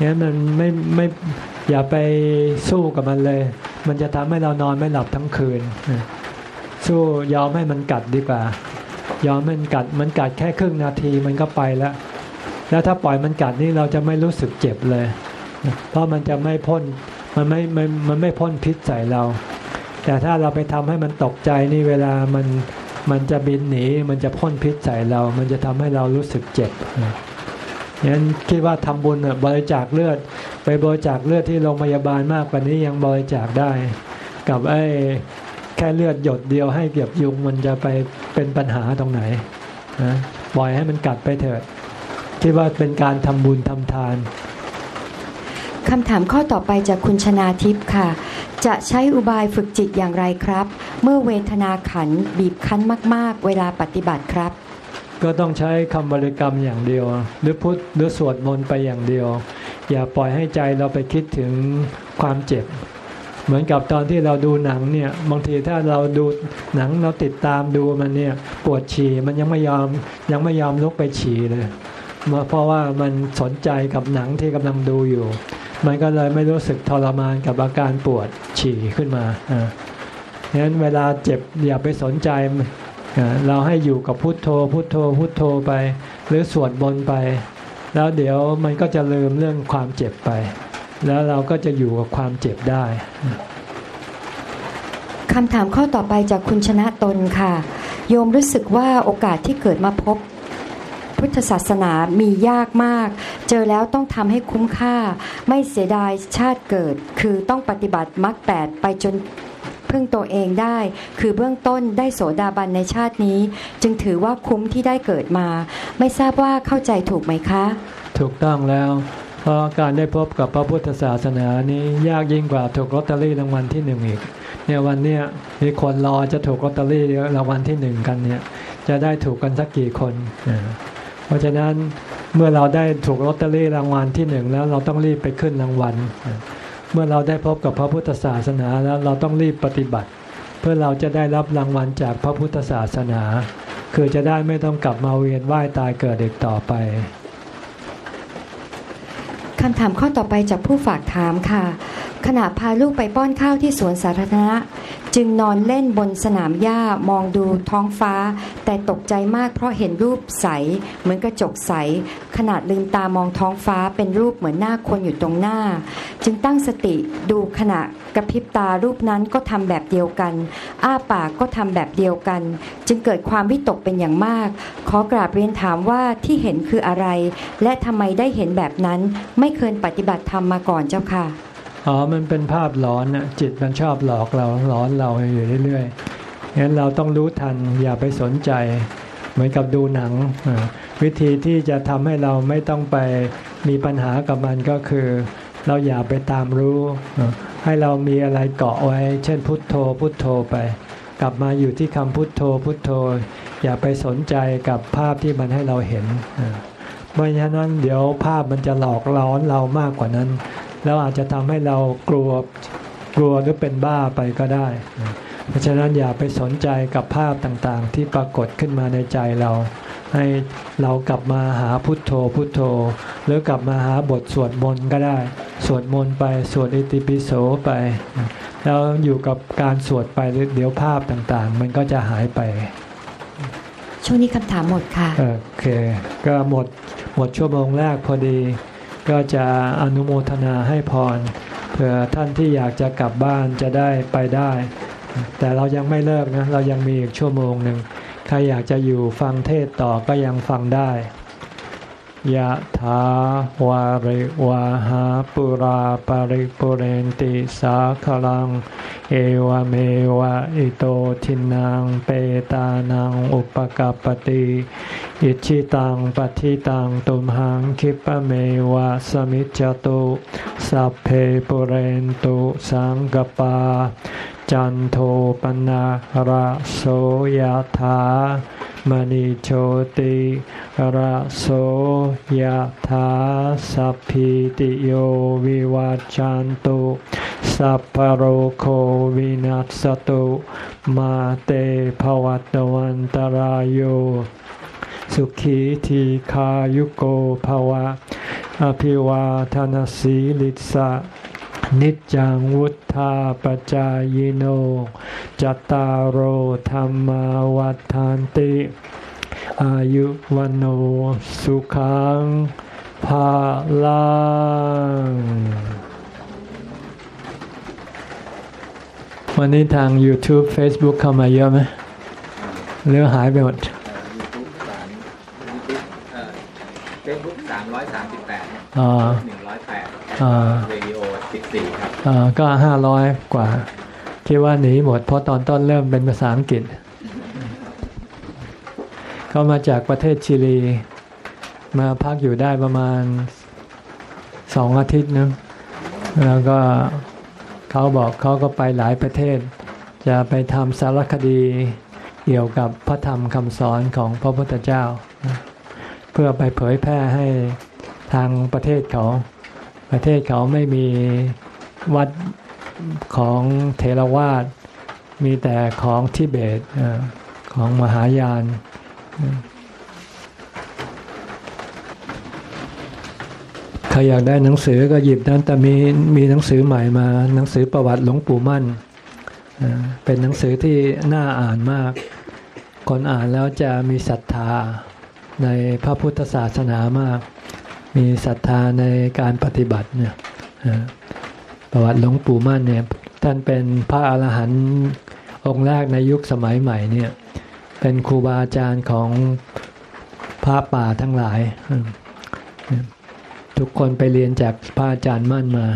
งั้นมันไม่ไม่อย่าไปสู้กับมันเลย มันจะทำให้เรานอนไม่หลับทั้งคืน สู้ยอมให้มันกัดดีกว่า ยอมให้มันกัดมันกัดแค่ครึ่งนาทีมันก็ไปแล้ว แล้วถ้าปล่อยมันกัดนี่เราจะไม่รู้สึกเจ็บเลย เพราะมันจะไม่พ่นมันไม่มันไม่พ่นพิษใส่เรา แต่ถ้าเราไปทำให้มันตกใจนี่เวลามันมันจะบินหนี มันจะพ่นพิษใส่เรา มันจะทำให้เรารู้สึกเจ็บ งั้นคิดว่าทำบุญน่ะบริจาคเลือด ไปบริจาคเลือดที่โรงพยาบาลมากกว่านี้ยังบริจาคได้ กับไอ้แค่เลือดหยดเดียวให้เก็บยุงมันจะไปเป็นปัญหาตรงไหนนะปล่อยให้มันกัดไปเถิดคิดว่าเป็นการทำบุญทำทานคำถามข้อต่อไปจากคุณชนาทิพย์ค่ะ จะใช้อุบายฝึกจิตอย่างไรครับ เมื่อเวทนาขันบีบคั้นมาก ๆ เวลาปฏิบัติครับ ก็ต้องใช้คำบริกรรมอย่างเดียว หรือพุทธหรือสวดมนต์ไปอย่างเดียว อย่าปล่อยให้ใจเราไปคิดถึงความเจ็บ เหมือนกับตอนที่เราดูหนังเนี่ยบางทีถ้าเราดูหนังเราติดตามดูมันเนี่ยปวดฉี่มันยังไม่ยอมยังไม่ยอมลุกไปฉี่เลยเพราะว่ามันสนใจกับหนังที่กำลังดูอยู่ มันก็เลยไม่รู้สึกทรมานกับอาการปวดฉี่ขึ้นมาอ่าฉะนั้นเวลาเจ็บอย่าไปสนใจ เราให้อยู่กับพุทโธ พุทโธ พุทโธไป หรือสวดมนต์ไป แล้วเดี๋ยวมันก็จะลืมเรื่องความเจ็บไป แล้วเราก็จะอยู่กับความเจ็บได้คำถามข้อต่อไปจากคุณชนะตนค่ะ โยมรู้สึกว่าโอกาสที่เกิดมาพบ พุทธศาสนามียากมาก เจอแล้วต้องทำให้คุ้มค่า ไม่เสียดายชาติเกิด คือต้องปฏิบัติมรรคแปดไปจน พึ่งตัวเองได้ คือเบื้องต้นได้โสดาบันในชาตินี้ จึงถือว่าคุ้มที่ได้เกิดมา ไม่ทราบว่าเข้าใจถูกไหมคะ ถูกต้องแล้ว เพราะการได้พบกับพระพุทธศาสนานี้ยากยิ่งกว่าถูกลอตเตอรี่รางวัลที่หนึ่งอีกเนี่ยวันเนี้ยมีคนรอจะถูกลอตเตอรี่รางวัลที่หนึ่งกันเนี่ยจะได้ถูกกันสักกี่คน เพราะฉะนั้นเมื่อเราได้ถูกลอตเตอรี่รางวัลที่หนึ่งแล้วเราต้องรีบไปขึ้นรางวัล เมื่อเราได้พบกับพระพุทธศาสนาแล้วเราต้องรีบปฏิบัติ เพื่อเราจะได้รับรางวัลจากพระพุทธศาสนา คือจะได้ไม่ต้องกลับมาเวียนว่ายตายเกิดเด็กต่อไปคำถามข้อต่อไปจากผู้ฝากถามค่ะ ขณะพาลูกไปป้อนข้าวที่สวนสาธารณะ จึงนอนเล่นบนสนามหญ้ามองดูท้องฟ้า แต่ตกใจมากเพราะเห็นรูปใส เหมือนกระจกใส ขนาดลืมตามองท้องฟ้าเป็นรูปเหมือนหน้าคนอยู่ตรงหน้า จึงตั้งสติดูขณะกระพริบตารูปนั้นก็ทำแบบเดียวกัน อ้าปากก็ทำแบบเดียวกัน จึงเกิดความวิตกเป็นอย่างมาก ขอกราบเรียนถามว่าที่เห็นคืออะไร และทำไมได้เห็นแบบนั้น ไม่เคยปฏิบัติธรรมมาก่อนเจ้าค่ะ อ๋อ มันเป็นภาพหลอนนะจิตมันชอบหลอกเราหลอนเราอยู่เรื่อยๆงั้นเราต้องรู้ทันอย่าไปสนใจ เหมือนกับดูหนัง วิธีที่จะทำให้เราไม่ต้องไปมีปัญหากับมันก็คือ เราอย่าไปตามรู้ ให้เรามีอะไรเกาะไว้ เช่นพุทโธ พุทโธไป กลับมาอยู่ที่คำพุทโธ พุทโธ อย่าไปสนใจกับภาพที่มันให้เราเห็นอ่าเพราะฉะนั้นเดี๋ยวภาพมันจะหลอกล้อนเรามากกว่านั้น แล้วอาจจะทำให้เรากลัวกลัวหรือเป็นบ้าไปก็ได้ เพราะฉะนั้นอย่าไปสนใจกับภาพต่างๆ ที่ปรากฏขึ้นมาในใจเรา ให้เรากลับมาหาพุทโธพุทโธ หรือกลับมาหาบทสวดมนต์ก็ได้ สวดมนต์ไปสวดอิติปิโสไป แล้วอยู่กับการสวดไปเดี๋ยวภาพต่างๆ มันก็จะหายไป ช่วงนี้คำถามหมดค่ะโอเค ก็หมดหมดชั่วโมงแรกพอดี ก็จะอนุโมทนาให้พรเผื่อท่านที่อยากจะกลับบ้านจะได้ไปได้ แต่เรายังไม่เลิกนะ เรายังมีอีกชั่วโมงหนึ่ง ใครอยากจะอยู่ฟังเทศต่อก็ยังฟังได้ ยะถาวาริวาหาปุราปาริปุเรนติสาคลัง เอวเมวะอิโตทินังเปตานังอุปกัปปติอิชิตังปฏิตังตุมหังคิปะเมวะสมิจจตุสัพเพปุเรนตุสังกปา จันโทปนะระโสยธา มณิโชติระโสยธาสัพพิติโยวิวัจจันตุสัพพะโรโควินัสตุมาเตภวัตวันตารโยสุขีทีขายุโกภวะ อภิวาทานสีลิสะ นิจจังวุธาปจายโนจตารโหธรรมวัฏานติ อายุวันโนสุขังภาลังวันนี้ทาง YouTube Facebook เข้ามาเยอะไหมหรือหายไปหมดยูทูบสามยูทูบเอ่อเฟซบุ๊กสามร้อยสามสิบแปดอ่าหนึ่งร้อยแปดอ่าเรดิโอ สิบสี่ครับอ่าก็ห้าร้อยกว่า คิดว่าหนีหมด เพราะตอนต้นเริ่มเป็นภาษาอังกฤษ เขามาจากประเทศชิลี มาพักอยู่ได้ประมาณสองอาทิตย์นะแล้วก็เขาบอกเขาก็ไปหลายประเทศ จะไปทำสารคดีเกี่ยวกับพระธรรมคำสอนของพระพุทธเจ้า เพื่อไปเผยแพร่ให้ทางประเทศเขา ประเทศเขาไม่มีวัดของเทรวาสมีแต่ของทิเบตของมหายาน ใครอยากได้หนังสือก็หยิบนั้นแต่มีมีหนังสือใหม่มา หนังสือประวัติหลวงปู่มั่นเอ่อเป็นหนังสือที่น่าอ่านมาก คนอ่านแล้วจะมีศรัทธาในพระพุทธศาสนามาก มีศรัทธาในการปฏิบัติเนี่ยประวัติหลวงปู่มั่นเนี่ยท่านเป็นพระอรหันต์องค์แรกในยุคสมัยใหม่เนี่ย เป็นครูบาอาจารย์ของพระป่าทั้งหลาย ทุกคนไปเรียนจากพระอาจารย์มั่นมา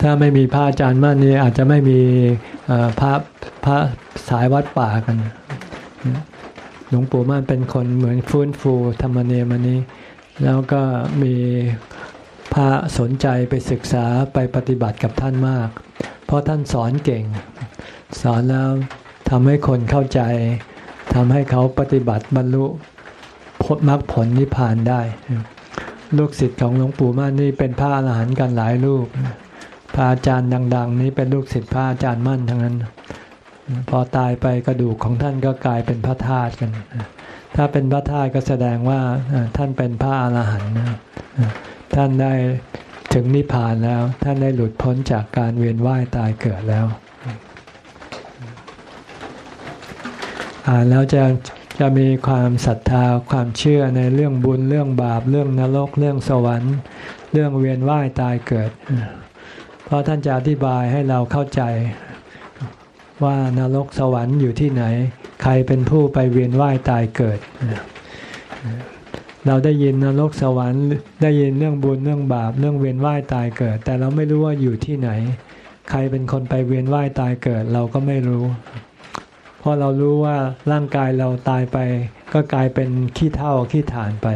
ถ้าไม่มีพระอาจารย์มั่นนี่อาจจะไม่มีพระพระสายวัดป่ากัน ลวงปู่มั่นเป็นคนเหมือนฟื้นฟูธรรมเนียมอันนี้ แล้วก็มีพระสนใจไปศึกษาไปปฏิบัติกับท่านมาก เพราะท่านสอนเก่ง สอนแล้วทำให้คนเข้าใจทำให้เขาปฏิบัติบรรลุพบมรรคผลนิพพานได้ ลูกศิษย์ของหลวงปู่มั่นนี่เป็นพระอรหันต์กันหลายรูปพระอาจารย์ดัง ๆ นี้เป็นลูกศิษย์พระอาจารย์มั่นทั้งนั้น พอตายไปกระดูกของท่านก็กลายเป็นพระธาตุกัน ถ้าเป็นพระธาตุก็แสดงว่าท่านเป็นพระอาหารหันต์ท่านได้ถึงนิพพานแล้ว ท่านได้หลุดพ้นจากการเวียนว่ายตายเกิดแล้ว อ่านแล้วจะจะมีความศรัทธาความเชื่อในเรื่องบุญเรื่องบาปเรื่องนรกเรื่องสวรรค์ เรื่องเวียนว่ายตายเกิด เพราะท่านจะอธิบายให้เราเข้าใจ ว่านรกสวรรค์อยู่ที่ไหน ใครเป็นผู้ไปเวียนว่ายตายเกิด เราได้ยินนรกสวรรค์ ได้ยินเรื่องบุญเรื่องบาปเรื่องเวียนว่ายตายเกิด แต่เราไม่รู้ว่าอยู่ที่ไหน ใครเป็นคนไปเวียนว่ายตายเกิด เราก็ไม่รู้ เพราะเรารู้ว่าร่างกายเราตายไป ก็กลายเป็นขี้เท่าขี้ฐานไป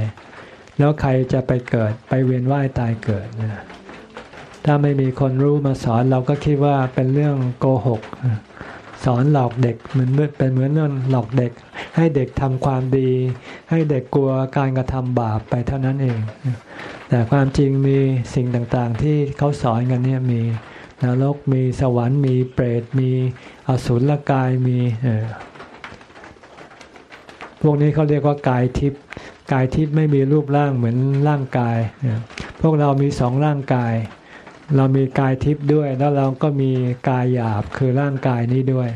แล้วใครจะไปเกิดไปเวียนว่ายตายเกิดนะ ถ้าไม่มีคนรู้มาสอนเราก็คิดว่าเป็นเรื่องโกหก สอนหลอกเด็กเหมือนเป็นเหมือนเรื่องหลอกเด็ก ให้เด็กทำความดี ให้เด็กกลัวการกระทำบาปไปเท่านั้นเอง แต่ความจริงมีสิ่งต่างๆ ที่เขาสอนกันเนี่ยมีนรกมีสวรรค์มีเปรตมีอสุรกายมีพวกนี้เขาเรียกว่ากายทิพย์กายทิพย์ไม่มีรูปร่างเหมือนร่างกาย พวกเรามีสองร่างกาย เรามีกายทิพย์ด้วย แล้วเราก็มีกายหยาบคือร่างกายนี้ด้วย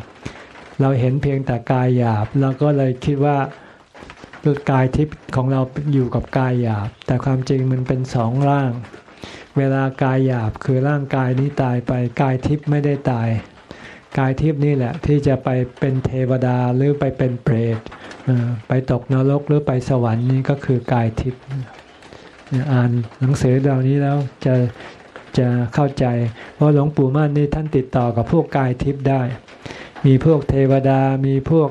เราเห็นเพียงแต่กายหยาบเราก็เลยคิดว่ากายทิพย์ของเราอยู่กับกายหยาบ แต่ความจริงมันเป็นสองร่าง เวลากายหยาบคือร่างกายนี้ตายไปกายทิพย์ไม่ได้ตาย กายทิพย์นี่แหละที่จะไปเป็นเทวดาหรือไปเป็นเปรตไปตกนรกหรือไปสวรรค์นี่ก็คือกายทิพย์อ่านหนังสือเหล่านี้แล้วจะ จะเข้าใจ เพราะหลวงปู่มั่นนี่ท่านติดต่อกับพวกกายทิพย์ได้ มีพวกเทวดามีพวก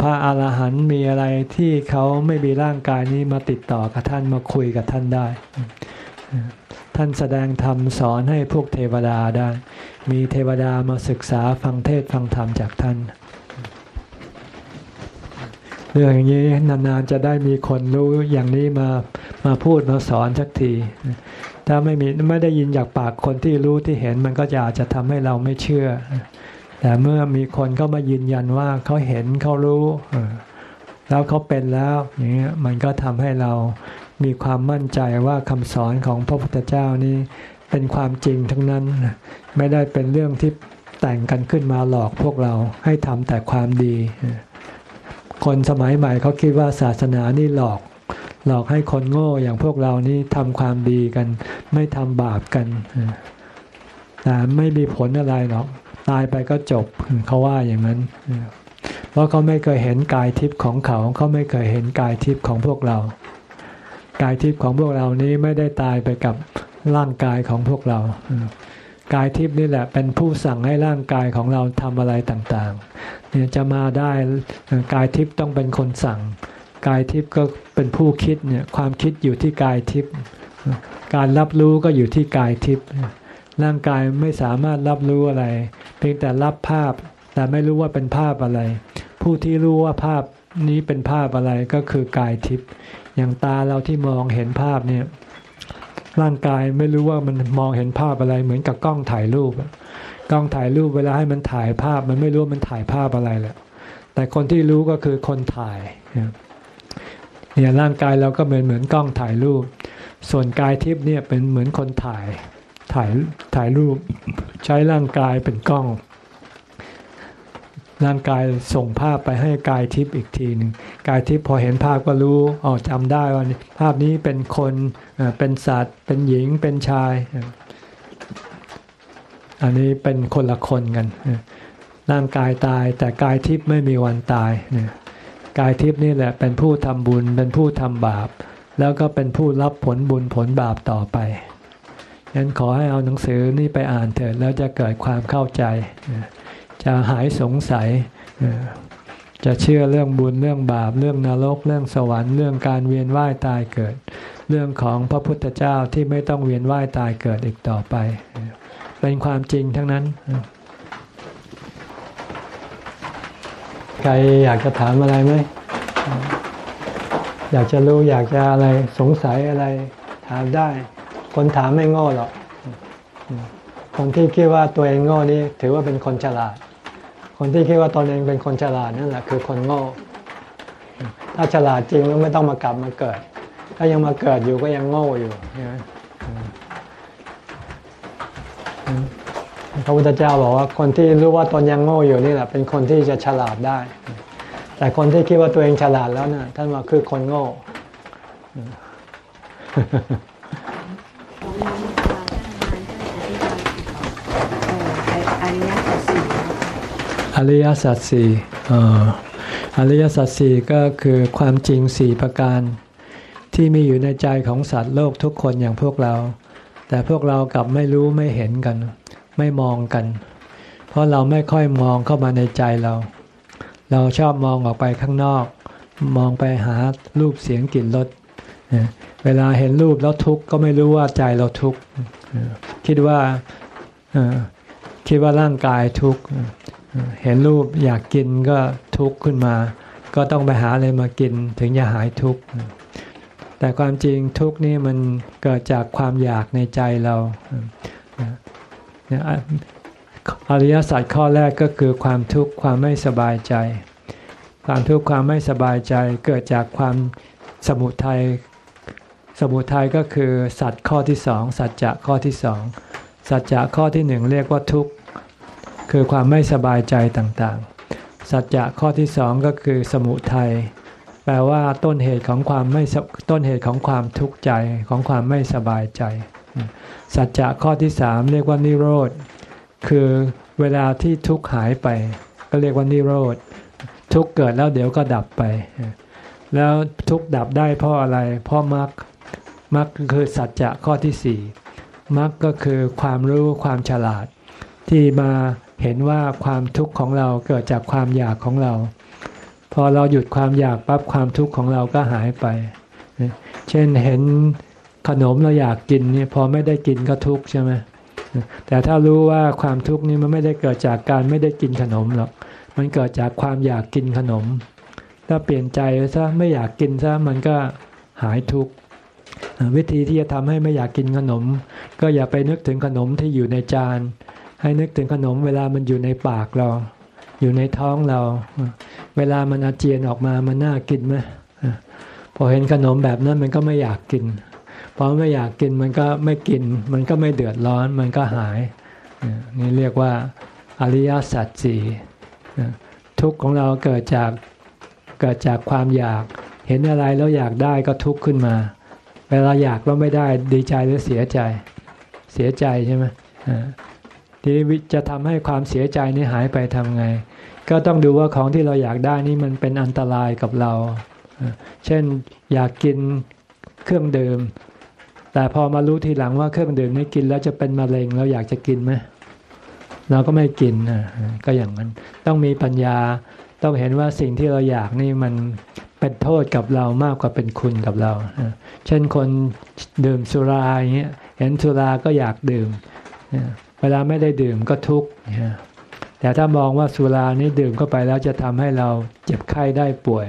พระอาหารหันต์มีอะไรที่เขาไม่มีร่างกายนี้มาติดต่อกับท่านมาคุยกับท่านได้ ท่านแสดงธรรมสอนให้พวกเทวดาได้ มีเทวดามาศึกษาฟังเทศฟังธรรมจากท่าน เรื่องอย่างนี้นานๆจะได้มีคนรู้อย่างนี้มามาพูดมาสอนสักที ถ้าไม่มีไม่ได้ยินจากปากคนที่รู้ที่เห็นมันก็จะอาจจะทำให้เราไม่เชื่อ แต่เมื่อมีคนเข้ามายืนยันว่าเขาเห็นเขารู้แล้วเขาเป็นแล้วอย่างเงี้ยมันก็ทำให้เรามีความมั่นใจว่าคำสอนของพระพุทธเจ้านี้เป็นความจริงทั้งนั้น ไม่ได้เป็นเรื่องที่แต่งกันขึ้นมาหลอกพวกเราให้ทำแต่ความดี คนสมัยใหม่เขาคิดว่าศาสนานี่หลอก หลอกให้คนโง่อย่างพวกเรานี้ทำความดีกัน ไม่ทำบาปกันแต่ไม่มีผลอะไรหรอกตายไปก็จบเขาว่าอย่างนั้น เพราะเขาไม่เคยเห็นกายทิพย์ของเขาเขาไม่เคยเห็นกายทิพย์ของพวกเรา กายทิพย์ของพวกเรานี้ไม่ได้ตายไปกับร่างกายของพวกเรากายทิพย์นี่แหละเป็นผู้สั่งให้ร่างกายของเราทำอะไรต่างๆ เนี่ยจะมาได้กายทิพย์ต้องเป็นคนสั่ง กายทิพย์ก็เป็นผู้คิดเนี่ยความคิดอยู่ที่กายทิพย์การรับรู้ก็อยู่ที่กายทิพย์ร่างกายไม่สามารถรับรู้อะไร เพียงแต่รับภาพ แต่ไม่รู้ว่าเป็นภาพอะไร ผู้ที่รู้ว่าภาพนี้เป็นภาพอะไรก็คือกายทิพย์อย่างตาเราที่มองเห็นภาพเนี่ยร่างกายไม่รู้ว่ามันมองเห็นภาพอะไร เหมือนกับกล้องถ่ายรูปกล้องถ่ายรูปเวลาให้มันถ่ายภาพ มันไม่รู้มันถ่ายภาพอะไรแหละแต่คนที่รู้ก็คือคนถ่าย เนี่ยร่างกายเราก็เหมือนเหมือนกล้องถ่ายรูป ส่วนกายทิพย์เนี่ยเป็นเหมือนคนถ่ายถ่ายถ่ายรูปใช้ร่างกายเป็นกล้อง ร่างกายส่งภาพไปให้กายทิพย์อีกทีหนึ่งกายทิพย์พอเห็นภาพก็รู้อ๋อจำได้ว่าภาพนี้เป็นคนเป็นสัตว์ เป็นหญิงเป็นชาย อันนี้เป็นคนละคนกันร่างกายตายแต่กายทิพย์ไม่มีวันตายเนี่ย กายทิพย์นี่แหละเป็นผู้ทำบุญเป็นผู้ทำบาป แล้วก็เป็นผู้รับผลบุญผลบาปต่อไปฉะนั้นขอให้เอาหนังสือนี่ไปอ่านเถิดแล้วจะเกิดความเข้าใจ จะหายสงสัย จะเชื่อเรื่องบุญเรื่องบาป เรื่องนรก เรื่องสวรรค์เรื่องการเวียนว่ายตายเกิด เรื่องของพระพุทธเจ้าที่ไม่ต้องเวียนว่ายตายเกิดอีกต่อไป เป็นความจริงทั้งนั้น ใครอยากจะถามอะไรไหม อยากจะรู้อยากจะอะไรสงสัยอะไร ถามได้ คนถามไม่โง่หรอก คนที่คิดว่าตัวเองโง่นี่ถือว่าเป็นคนฉลาด คนที่คิดว่าตนเองเป็นคนฉลาดนั่นแหละคือคนโง่ ถ้าถ้าฉลาดจริงแล้วไม่ต้องมากลับมาเกิด ถ้ายังมาเกิดอยู่ก็ยังโง่อยู่ใช่ไหม พระพุทธเจ้าบอกว่าคนที่รู้ว่าตนยังโง่อยู่นี่แหละ เป็นคนที่จะฉลาดได้ แต่คนที่คิดว่าตัวเองฉลาดแล้วนะ่ะท่านว่าคือคนโง่อริยสัจสี่อริยสัจสี่ก็คือความจริงสี่ประการ ที่มีอยู่ในใจของสัตว์โลกทุกคนอย่างพวกเรา แต่พวกเรากลับไม่รู้ไม่เห็นกัน ไม่มองกัน เพราะเราไม่ค่อยมองเข้ามาในใจเรา เราชอบมองออกไปข้างนอก มองไปหารูปเสียงกลิ่นรสเวลาเห็นรูปแล้วทุกข์ก็ไม่รู้ว่าใจเราทุกข์คิดว่าคิดว่าร่างกายทุกข์เห็นรูปอยากกินก็ทุกข์ขึ้นมา ก็ต้องไปหาอะไรมากินถึงจะหายทุกข์แต่ความจริงทุกข์นี่มันเกิดจากความอยากในใจเรา อริยสัจข้อแรกก็คือความทุกข์ความไม่สบายใจ ความทุกข์ความไม่สบายใจเกิดจากความสมุทัยสมุทัยก็คือสัตว์ข้อที่สองสัจจะข้อที่สองสัจจะข้อที่หนึ่งเรียกว่าทุกข์คือความไม่สบายใจต่างๆ สัจจะข้อที่สองก็คือสมุทัยแปลว่าต้นเหตุของความไม่ต้นเหตุของความทุกข์ใจของความไม่สบายใจ สัจจะข้อที่สามเรียกว่านิโรธ คือเวลาที่ทุกข์หายไป ก็เรียกว่านิโรธ ทุกข์เกิดแล้วเดี๋ยวก็ดับไป แล้วทุกข์ดับได้เพราะอะไร เพราะมรรค มรรคคือสัจจะข้อที่สี่มรรคก็คือความรู้ความฉลาด ที่มาเห็นว่าความทุกข์ของเราเกิดจากความอยากของเรา พอเราหยุดความอยากปั๊บความทุกข์ของเราก็หายไป เช่นเห็น ขนมเราอยากกินนี่พอไม่ได้กินก็ทุกข์ใช่ไหมแต่ถ้ารู้ว่าความทุกข์นี้มันไม่ได้เกิดจากการไม่ได้กินขนมหรอก มันเกิดจากความอยากกินขนม ถ้าเปลี่ยนใจซะไม่อยากกินซะมันก็หายทุกข์วิธีที่จะทำให้ไม่อยากกินขนม ก็อย่าไปนึกถึงขนมที่อยู่ในจาน ให้นึกถึงขนมเวลามันอยู่ในปากเรา อยู่ในท้องเรา เวลามันอาเจียนออกมามันน่ากินไหมพอเห็นขนมแบบนั้นมันก็ไม่อยากกิน พอไม่อยากกินมันก็ไม่กิน มันก็ไม่เดือดร้อน มันก็หาย นี่เรียกว่าอริยสัจสี่ทุกข์ของเราเกิดจากเกิดจากความอยาก เห็นอะไรแล้วอยากได้ก็ทุกข์ขึ้นมา เวลาอยากแล้วไม่ได้ดีใจหรือเสียใจ เสียใจใช่ไหมทีนี้จะทำให้ความเสียใจนี้หายไปทำไง ก็ต้องดูว่าของที่เราอยากได้นี่มันเป็นอันตรายกับเรา เช่นอยากกินเครื่องดื่ม แต่พอมารู้ทีหลังว่าเครื่องดื่มนี้กินแล้วจะเป็นมะเร็งเราอยากจะกินไหมเราก็ไม่กินนะก็อย่างนั้น ต้องมีปัญญาต้องเห็นว่าสิ่งที่เราอยากนี่มันเป็นโทษกับเรามากกว่าเป็นคุณกับเรา เช่นคนดื่มสุราอย่างเงี้ยเห็นสุราก็อยากดื่ม เวลาไม่ได้ดื่มก็ทุกข์แต่ถ้ามองว่าสุรานี้ดื่มเข้าไปแล้วจะทำให้เราเจ็บไข้ได้ป่วย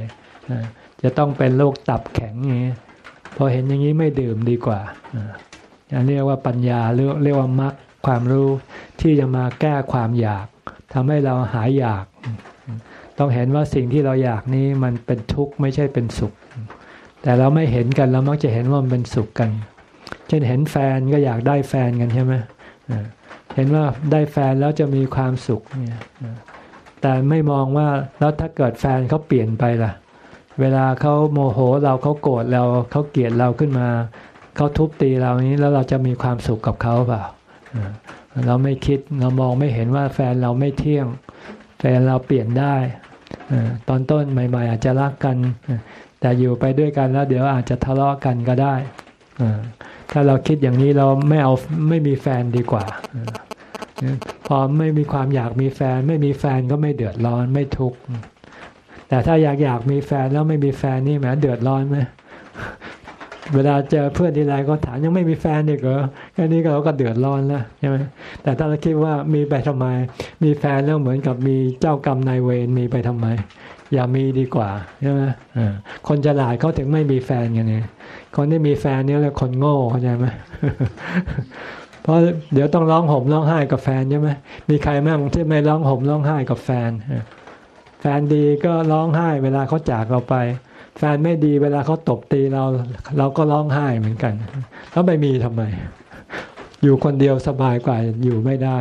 จะต้องเป็นโรคตับแข็งอย่างนี้ย พอเห็นอย่างนี้ไม่ดื่มดีกว่าอันเรียกว่าปัญญาเรียกว่ามรรคความรู้ที่จะมาแก้ความอยากทำให้เราหายอยาก ต้องเห็นว่าสิ่งที่เราอยากนี้มันเป็นทุกข์ไม่ใช่เป็นสุข แต่เราไม่เห็นกันเรามักจะเห็นว่ามันเป็นสุขกัน เช่นเห็นแฟนก็อยากได้แฟนกันใช่ไหมเห็นว่าได้แฟนแล้วจะมีความสุขเนี่ยแต่ไม่มองว่าแล้วถ้าเกิดแฟนเขาเปลี่ยนไปล่ะ เวลาเขาโมโหเราเขาโกรธเราเขาเกลียดเราขึ้นมาเขาทุบตีเรานี้แล้วเราจะมีความสุขกับเขาเปล่าเราไม่คิดเรามองไม่เห็นว่าแฟนเราไม่เที่ยง แฟนเราเปลี่ยนได้ตอนต้นใหม่ ๆ อาจจะรักกัน แต่อยู่ไปด้วยกันแล้ว เดี๋ยวอาจจะทะเลาะกันก็ได้ถ้าเราคิดอย่างนี้เราไม่เอาไม่มีแฟนดีกว่าพอไม่มีความอยากมีแฟน ไม่มีแฟนก็ไม่เดือดร้อนไม่ทุกข์ แต่ถ้าอยากอยากมีแฟนแล้วไม่มีแฟนนี่แหมเดือดร้อนไหมเวลาเจอเพื่อนทีไรก็ถามยังไม่มีแฟนอีกเหรอแค่นี้ก็เราก็เดือดร้อนแล้วใช่ไหมแต่ถ้าเราคิดว่ามีไปทำไม มีแฟนแล้วเหมือนกับมีเจ้ากรรมนายเวรมีไปทำไม อย่ามีดีกว่าใช่ไหมคนฉลาดเขาถึงไม่มีแฟนกันเนี่ยคนที่มีแฟนนี่เรียกคนโง่เข้าใจไหมเพราะเดี๋ยวต้องร้องห่มร้องไห้กับแฟนใช่ไหมมีใครแม่งที่ไม่ร้องห่มร้องไห้กับแฟน แฟนดีก็ร้องไห้เวลาเขาจากเราไป แฟนไม่ดีเวลาเขาตบตีเรา เราก็ร้องไห้เหมือนกันแล้วไปมีทำไม อยู่คนเดียวสบายกว่าอยู่ไม่ได้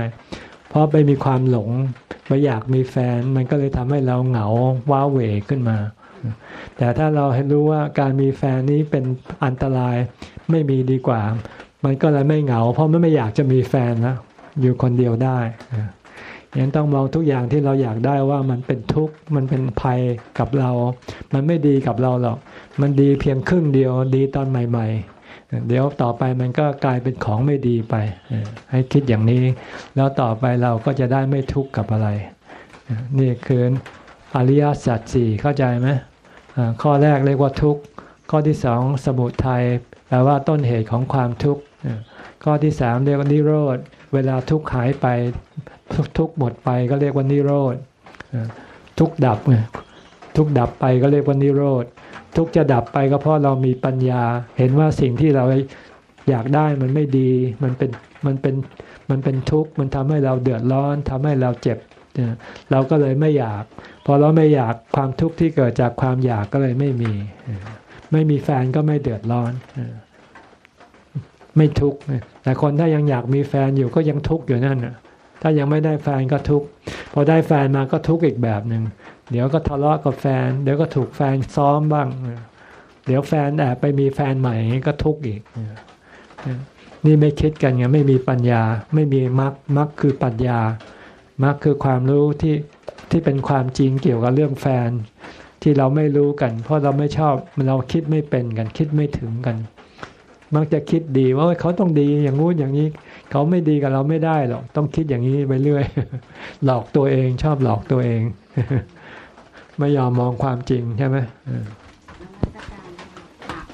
เพราะไปมีความหลงไปอยากมีแฟนมันก็เลยทำให้เราเหงาว้าเหวขึ้นมา แต่ถ้าเราให้รู้ว่าการมีแฟนนี้เป็นอันตรายไม่มีดีกว่า มันก็เลยไม่เหงา เพราะมันไม่อยากจะมีแฟนแล้วอยู่คนเดียวได้ ยังต้องมองทุกอย่างที่เราอยากได้ว่ามันเป็นทุกข์มันเป็นภัยกับเรา มันไม่ดีกับเราหรอก มันดีเพียงครึ่งเดียวดีตอนใหม่ ๆ เดี๋ยวต่อไปมันก็กลายเป็นของไม่ดีไป ให้คิดอย่างนี้ แล้วต่อไปเราก็จะได้ไม่ทุกข์กับอะไร นี่คืออริยสัจสี่เข้าใจไหมข้อแรกเรียกว่าทุกข์ ข้อที่สองสมุทัยแปลว่าต้นเหตุของความทุกข์ ข้อที่สามเรียกว่านิโรธ เวลาทุกข์หายไป ทุกหมดไปก็เรียกว่านิโรธทุกดับทุกดับไปก็เรียกว่านิโรธทุกจะดับไปก็เพราะเรามีปัญญา เห็นว่าสิ่งที่เราอยากได้มันไม่ดี มันเป็นมันเป็นมันเป็นทุกข์มันทำให้เราเดือดร้อนทำให้เราเจ็บเราก็เลยไม่อยาก พอเราไม่อยากความทุกข์ที่เกิดจากความอยากก็เลยไม่มี ไม่มีแฟนก็ไม่เดือดร้อน ไม่ทุกข์แต่คนถ้ายังอยากมีแฟนอยู่ก็ยังทุกข์อยู่นั่น ถ้ายังไม่ได้แฟนก็ทุกข์พอได้แฟนมาก็ทุกข์อีกแบบหนึ่งเดี๋ยวก็ทะเลาะกับแฟน เดี๋ยวก็ถูกแฟนซ้อมบ้าง เดี๋ยวแฟนแอบไปมีแฟนใหม่ก็ทุกข์อีก นี่ไม่คิดกันไงไม่มีปัญญาไม่มีมรรคมรรคคือปัญญามรรคคือความรู้ที่ที่เป็นความจริงเกี่ยวกับเรื่องแฟน ที่เราไม่รู้กัน เพราะเราไม่ชอบเราคิดไม่เป็นกัน คิดไม่ถึงกัน มักจะคิดดีว่าเขาต้องดีอย่างงู้นอย่างนี้ เขาไม่ดีกับเราไม่ได้หรอก ต้องคิดอย่างนี้ไปเรื่อย หลอกตัวเองชอบหลอกตัวเอง ไม่ยอมมองความจริงใช่ไหม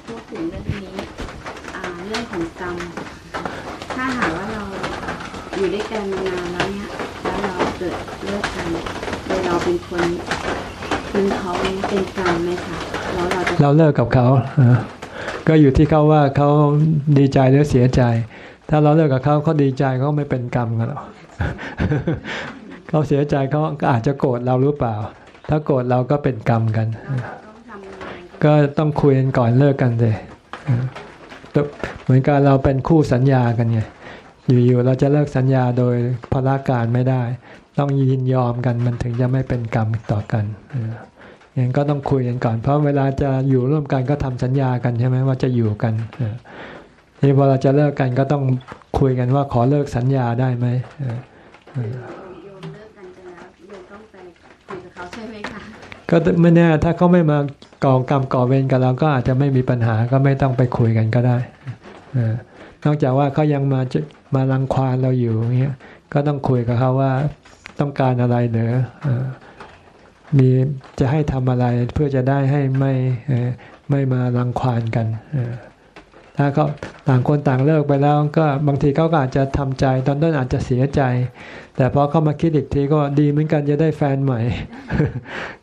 พูดถึงเรื่องนี้เรื่องของกรรม ถ้าหากว่าเราอยู่ด้วยกันนานแล้วเนี่ยแล้วเราเกิดเลิกกันโดยเราเป็นคนคุณเขาเป็นกรรมไหมคะแล้วเราจะเราเลิกกับเขาก็อยู่ที่เขาว่าเขาดีใจหรือเสียใจ ถ้าเราเลิกกับเขาเขาดีใจเขาไม่เป็นกรรมกันหรอกเขาเสียใจเขาก็อาจจะโกรธเราหรือเปล่า ถ้าโกรธเราก็เป็นกรรมกัน ก็ต้องคุยกันก่อนเลิกกันเลยเหมือนกับเราเป็นคู่สัญญากันไงอยู่ๆเราจะเลิกสัญญาโดยพละการไม่ได้ ต้องยินยอมกันมันถึงจะไม่เป็นกรรมต่อกันอย่างก็ต้องคุยกันก่อน เพราะเวลาจะอยู่ร่วมกันก็ทำสัญญากันใช่ไหมว่าจะอยู่กัน นี่พอเราจะเลิกกันก็ต้องคุยกันว่าขอเลิกสัญญาได้ไหมก็ไม่แน่ถ้าเขาไม่มาก่อกรรมก่อเวรกับเราก็อาจจะไม่มีปัญหาก็ไม่ต้องไปคุยกันก็ได้นอกจากว่าเขายังมามารังควานเราอยู่เงี้ยก็ต้องคุยกับเขาว่าต้องการอะไรเหนือมีจะให้ทำอะไรเพื่อจะได้ให้ไม่ไม่มารังควานกัน ถ้าเขาต่างคนต่างเลิกไปแล้วก็บางทีเขาก็อาจจะทำใจ ตอนต้นอาจจะเสียใจ แต่พอเขามาคิดอีกทีก็ดีเหมือนกันจะได้แฟนใหม่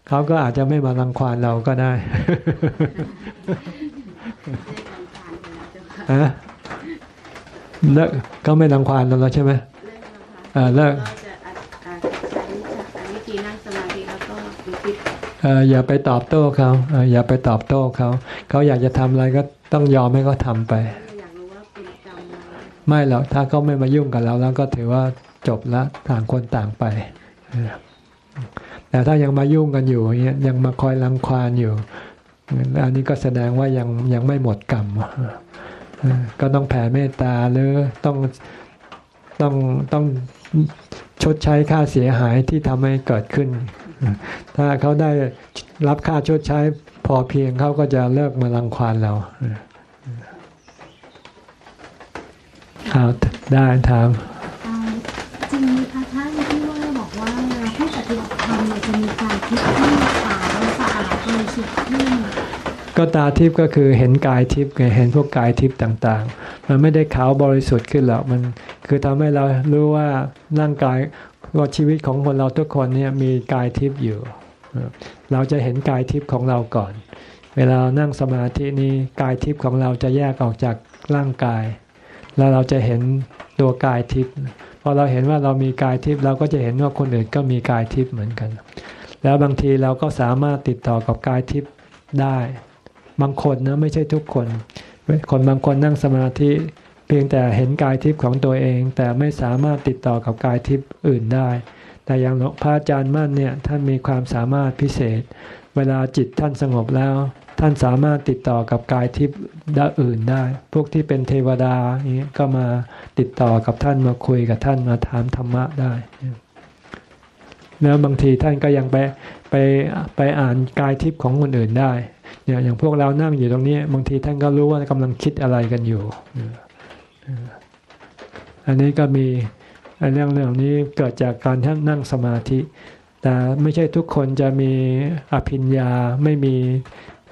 เขาก็อาจจะไม่มารังควานเราก็ได้ฮะเลิกก็ไม่รังควานเราแล้วใช่ไหมเออเลิกอย่าไปตอบโต้เขาอย่าไปตอบโต้เขา เขาอยากจะทำอะไรก็ ต้องยอมให้เขาทาไปไม่หรอกถ้าเขาไม่มายุ่งกับเราแล้วก็ถือว่าจบละต่างคนต่างไปแต่ถ้ายังมายุ่งกันอยู่เงี้ยยังมาคอยรังควานอยู่ อันนี้ก็แสดงว่ายังยังไม่หมดกรรมก็ต้องแผ่เมตตาหรือต้องต้องต้องชดใช้ค่าเสียหายที่ทำให้เกิดขึ้น ถ้าเขาได้รับค่าชดใช้ พอเพียงเขาก็จะเลิกมารังควานเราเอาได้ถามจริงไหมคะท่านที่ว่าบอกว่าผู้ปฏิบัติธรรมจะมีการคิดที่ขาวสะอาดบริสุทธิ์ขึ้นก็ตาทิพย์ก็คือเห็นกายทิพย์ไงเห็นพวกกายทิพย์ต่างๆ มันไม่ได้ขาวบริสุทธิ์ขึ้นหรอกมันคือทำให้เรารู้ว่าร่างกายว่าชีวิตของคนเราทุกคนเนี่ยมีกายทิพย์อยู่ เราจะเห็นกายทิพย์ของเราก่อน เวลานั่งสมาธินี้กายทิพย์ของเราจะแยกออกจากร่างกาย แล้วเราจะเห็นตัวกายทิพย์พอเราเห็นว่าเรามีกายทิพย์เราก็จะเห็นว่าคนอื่นก็มีกายทิพย์เหมือนกัน แล้วบางทีเราก็สามารถติดต่อกับกายทิพย์ได้ บางคนนะไม่ใช่ทุกคน คนบางคนนั่งสมาธิเพียงแต่เห็นกายทิพย์ของตัวเอง แต่ไม่สามารถติดต่อกับกายทิพย์อื่นได้ แต่อย่างพระอาจารย์มั่นเนี่ยท่านมีความสามารถพิเศษ เวลาจิตท่านสงบแล้ว ท่านสามารถติดต่อกับกายทิพย์ด้านอื่นได้ พวกที่เป็นเทวดาอย่างนี้ก็มาติดต่อกับท่านมาคุยกับท่านมาถามธรรมะได้แล้วบางทีท่านก็ยังไปไปไปอ่านกายทิพย์ของคนอื่นได้เนี่ยอย่างพวกเรานั่งอยู่ตรงนี้ บางทีท่านก็รู้ว่ากำลังคิดอะไรกันอยู่ อันนี้ก็มี เรื่องเรื่องนี้เกิดจากการนั่งสมาธิ แต่ไม่ใช่ทุกคนจะมีอภิญญาไม่มี